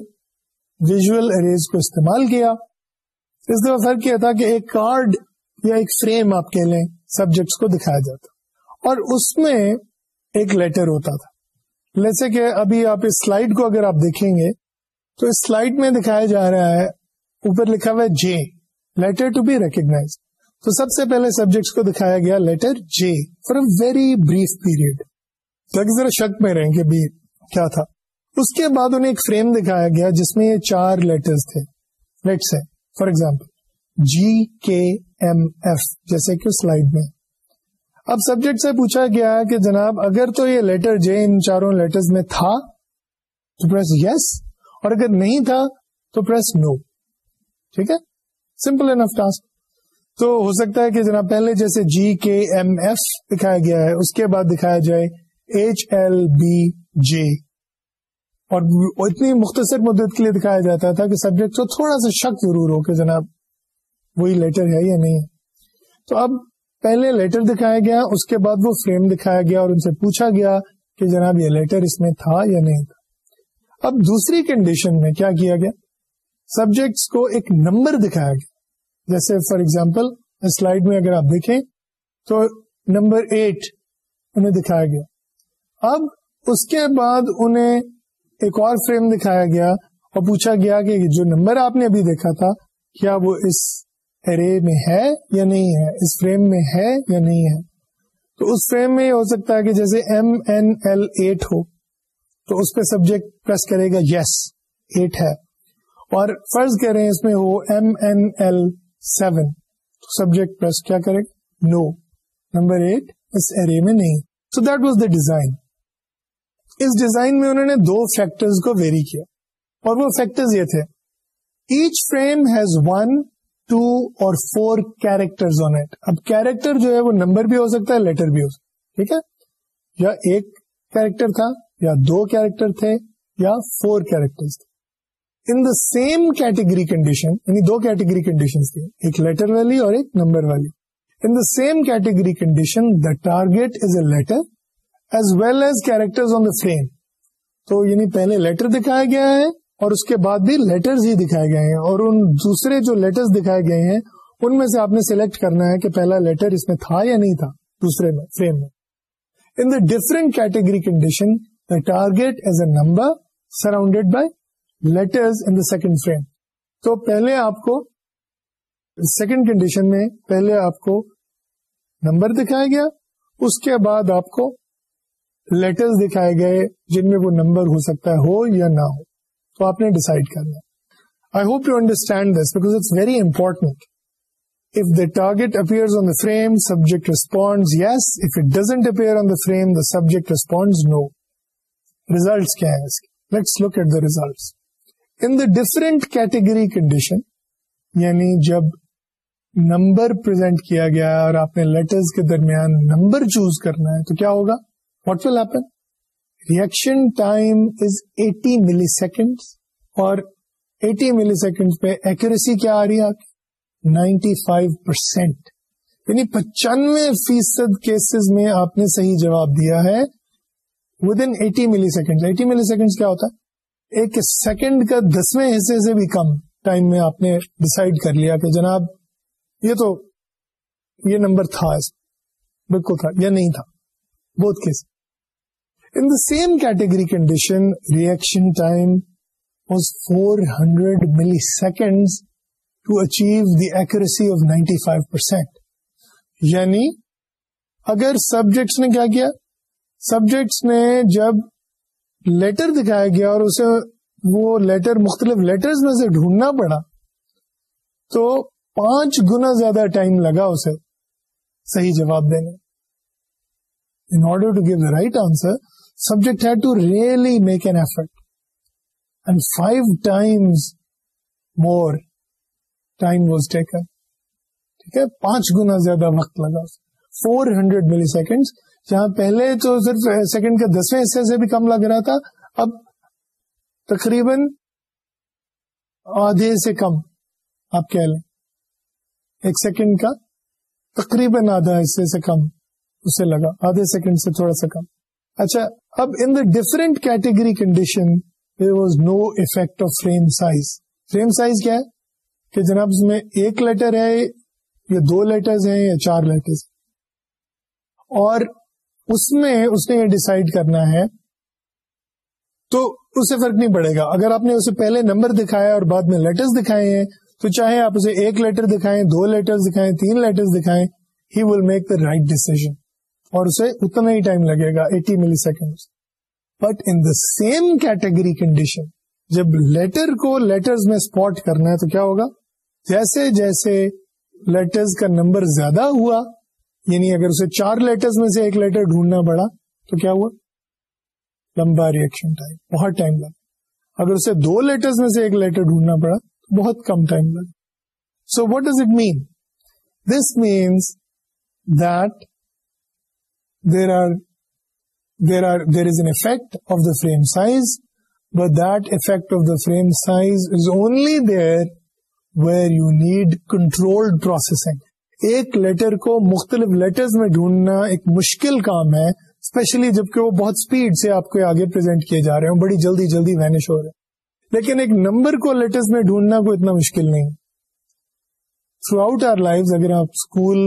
ویژل اریز کو استعمال کیا اس دفعہ فرق کیا تھا کہ ایک کارڈ یا ایک فریم آپ کہہ لیں سبجیکٹس کو دکھایا جاتا اور اس میں ایک لیٹر ہوتا تھا جیسے کہ ابھی آپ اس سلائڈ کو اگر آپ دیکھیں گے تو اس سلائڈ میں دکھایا جا رہا ہے اوپر لکھا ہوا ہے J letter to be recognise تو سب سے پہلے سبجیکٹس کو دکھایا گیا letter J for a very brief period ذرا شک میں رہیں گے کیا تھا اس کے بعد انہیں ایک فریم دکھایا گیا جس میں یہ چار لیٹرز تھے لیٹس ہے for example G K M F جیسے کہ سلائیڈ میں اب سبجیکٹ سے پوچھا گیا ہے کہ جناب اگر تو یہ لیٹر جے ان چاروں لیٹرز میں تھا تو پریس یس اور اگر نہیں تھا تو پریس نو ٹھیک ہے سمپل انف ٹاسک تو ہو سکتا ہے کہ جناب پہلے جیسے جی کے ایم ایف دکھایا گیا ہے اس کے بعد دکھایا جائے ایچ ایل بی جے اور اتنی مختصر مدت کے لیے دکھایا جاتا تھا کہ سبجیکٹ کو تھوڑا سا شک ضرور ہو کہ جناب وہی لیٹر ہے یا نہیں تو اب پہلے لیٹر دکھایا گیا اس کے بعد وہ فریم دکھایا گیا اور ان سے پوچھا گیا کہ جناب یہ لیٹر اس میں تھا یا نہیں تھا اب دوسری کنڈیشن میں کیا کیا گیا سبجیکٹس کو ایک نمبر دکھایا گیا جیسے فار ایگزامپل سلائڈ میں اگر آپ دیکھیں تو نمبر ایٹ انہیں دکھایا گیا اب اس کے بعد انہیں ایک اور فریم دکھایا گیا اور پوچھا گیا کہ جو نمبر آپ نے ابھی دیکھا تھا کیا وہ اس ارے میں ہے یا نہیں ہے اس فریم میں ہے یا نہیں ہے تو اس فریم میں یہ ہو سکتا ہے کہ جیسے ایم این ایل ایٹ ہو تو اس پہ سبجیکٹ پرس کرے گا یس ایٹ ہے اور فرض کریں اس میں ہو ایم این ایل سیون تو سبجیکٹ پرس کیا کرے گا نو نمبر ایٹ اس ارے میں نہیں so that was the design us design میں انہوں نے دو فیکٹر کو ویری کیا اور وہ فیکٹر یہ تھے each frame has one two اور فور کیریکٹر کیریکٹر جو ہے وہ نمبر بھی ہو سکتا ہے لیٹر بھی ہو سکتا ٹھیک ہے یا ایک کیریکٹر تھا یا دو کیریکٹر تھے یا فور کیریکٹر تھے in the same category condition یعنی دو کیٹیگری کنڈیشن ایک لیٹر والی اور ایک نمبر والی in the same category condition the target is a letter as well as character on the frame تو یعنی پہلے لیٹر دکھایا گیا ہے اور اس کے بعد بھی لیٹرز ہی دکھائے گئے ہیں اور ان دوسرے جو دکھائے گئے ہیں ان میں سے آپ نے سلیکٹ کرنا ہے کہ پہلا لیٹر اس میں تھا یا نہیں تھا دوسرے میں میں frame in the different category condition the target as a number surrounded by in the second frame تو پہلے آپ کو سیکنڈ کنڈیشن میں پہلے آپ کو نمبر دکھایا گیا اس کے بعد آپ کو لیٹرز دکھائے گئے جن میں وہ نمبر ہو سکتا ہے ہو یا نہ ہو تو آپ نے ڈسائڈ کرنا I hope you understand this because it's very important target appear frame subject respond yes if it doesn't appear on the frame the subject responds no results کیا ہے اس کے let's look at the results in the different category condition یعنی جب number present کیا گیا اور آپ نے لیٹرز کے درمیان نمبر چوز کرنا ہے تو کیا ہوگا واٹ فل ایپ پہ reaction time is eighty millisecond اور ایٹی ملی سیکنڈ پہ کیا آ رہی ہے یعنی آپ نے صحیح جواب دیا ہے ایک سیکنڈ کا دسویں حصے سے بھی کم ٹائم میں آپ نے ڈسائڈ کر لیا کہ جناب یہ تو یہ نمبر تھا بالکل تھا یا نہیں تھا بہت case the same category condition condition, time was four hundred millisecond to achieve the accuracy ninety five percent یعنی اگر سبجیکٹس نے کیا کیا سبجیکٹس نے جب لیٹر دکھایا گیا اور اسے وہ لیٹر مختلف لیٹرز میں سے ڈھونڈنا پڑا تو پانچ گنا زیادہ ٹائم لگا اسے صحیح جواب دینے in order to give the right answer subject had to really make an effort five time more time was taken ٹھیک ہے پانچ گنا زیادہ وقت لگا فور ہنڈریڈ ملی سیکنڈ جہاں پہلے تو صرف سیکنڈ کے دسویں حصے سے بھی کم لگ رہا تھا اب تقریباً آدھے سے کم آپ کہہ لیں ایک سیکنڈ کا تقریباً آدھا حصے سے کم اسے لگا آدھے سیکنڈ سے تھوڑا سا کم اچھا اب in the different category condition there was no effect of frame size frame size کیا ہے کہ جناب اس میں ایک لیٹر ہے یا دو لیٹرز ہیں یا چار لیٹرز اور اس میں اس نے یہ ڈسائڈ کرنا ہے تو اسے فرق نہیں پڑے گا اگر آپ نے اسے پہلے نمبر دکھایا اور بعد میں لیٹرز دکھائے ہیں تو چاہے آپ اسے ایک لیٹر دکھائیں دو لیٹرز دکھائیں تین لیٹرز دکھائیں he will make the right decision اور اسے اتنا ہی ٹائم لگے گا eighty millisecond but in the same category condition جب لیٹر کو لیٹرز میں اسپاٹ کرنا ہے تو کیا ہوگا جیسے جیسے لیٹرز کا نمبر زیادہ ہوا یعنی اگر اسے چار لیٹرز میں سے ایک لیٹر ڈھونڈنا پڑا تو کیا ہوا لمبا ریئکشن ٹائم بہت ٹائم لگا اگر اسے دو لیٹرز میں سے ایک لیٹر ڈھونڈنا پڑا تو بہت کم ٹائم لگا so what does it mean this means that there are are there is an of the frame size where you need control ایک لیٹر کو مختلف لیٹرز میں ڈھونڈنا ایک مشکل کام ہے اسپیشلی جبکہ وہ بہت اسپیڈ سے آپ کو آگے پرزینٹ کیے جا رہے ہوں بڑی جلدی جلدی وینش ہو رہے ہیں لیکن ایک نمبر کو لیٹرز میں ڈھونڈنا کوئی اتنا مشکل نہیں تھرو آؤٹ آر لائف اگر آپ اسکول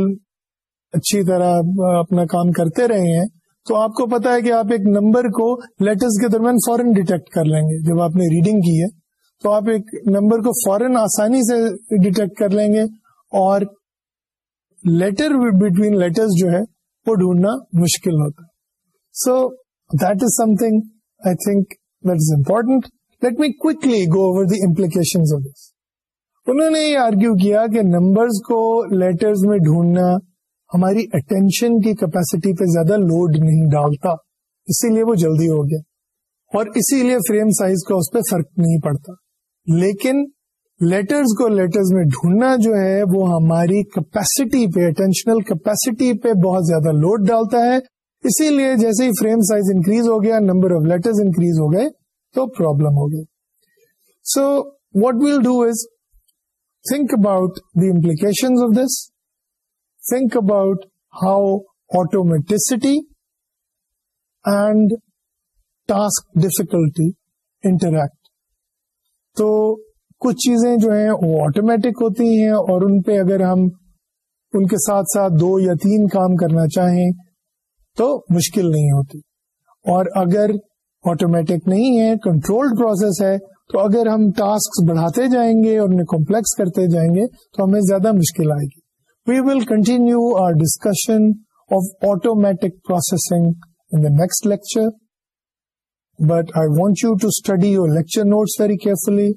اچھی طرح اپنا کام کرتے رہے ہیں تو آپ کو پتا ہے کہ آپ ایک نمبر کو لیٹرز کے درمیان فورن ڈیٹیکٹ کر لیں گے جب آپ نے ریڈنگ کی ہے تو آپ ایک نمبر کو فورن آسانی سے ڈیٹیکٹ کر لیں گے اور لیٹر بٹوین لیٹرز جو ہے وہ ڈھونڈنا مشکل ہوتا ہے so that is something I think that is important let me go over the implication of this انہوں نے یہ آرگیو کیا کہ نمبرز کو لیٹرز میں ڈھونڈنا ہماری اٹینشن کی کیپیسٹی پہ زیادہ لوڈ نہیں ڈالتا اسی لیے وہ جلدی ہو گیا اور اسی لیے فریم سائز کا اس پہ فرق نہیں پڑتا لیکن لیٹرز کو لیٹرز میں ڈھونڈنا جو ہے وہ ہماری کیپیسٹی پہ اٹینشنل کیپیسٹی پہ بہت زیادہ لوڈ ڈالتا ہے اسی لیے جیسے ہی فریم سائز انکریز ہو گیا نمبر آف لیٹرز انکریز ہو گئے تو پرابلم ہو گئی so what will do is think about the implication of this think about how automaticity and task difficulty interact تو کچھ چیزیں جو ہیں وہ آٹومیٹک ہوتی ہیں اور ان پہ اگر ہم ان کے ساتھ ساتھ دو یا تین کام کرنا چاہیں تو مشکل نہیں ہوتی اور اگر آٹومیٹک نہیں ہے کنٹرولڈ پروسیس ہے تو اگر ہم ٹاسک بڑھاتے جائیں گے اور انہیں کمپلیکس کرتے جائیں گے تو ہمیں زیادہ مشکل آئے گی We will continue our discussion of automatic processing in the next lecture, but I want you to study your lecture notes very carefully.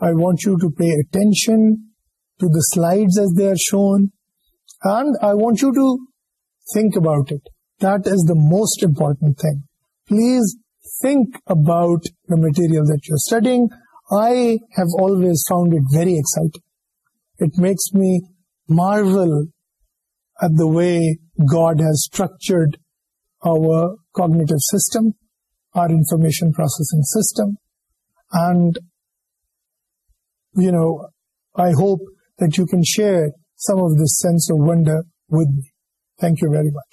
I want you to pay attention to the slides as they are shown, and I want you to think about it. That is the most important thing. Please think about the material that you're studying. I have always found it very exciting. It makes me marvel at the way God has structured our cognitive system, our information processing system. And, you know, I hope that you can share some of this sense of wonder with me. Thank you very much.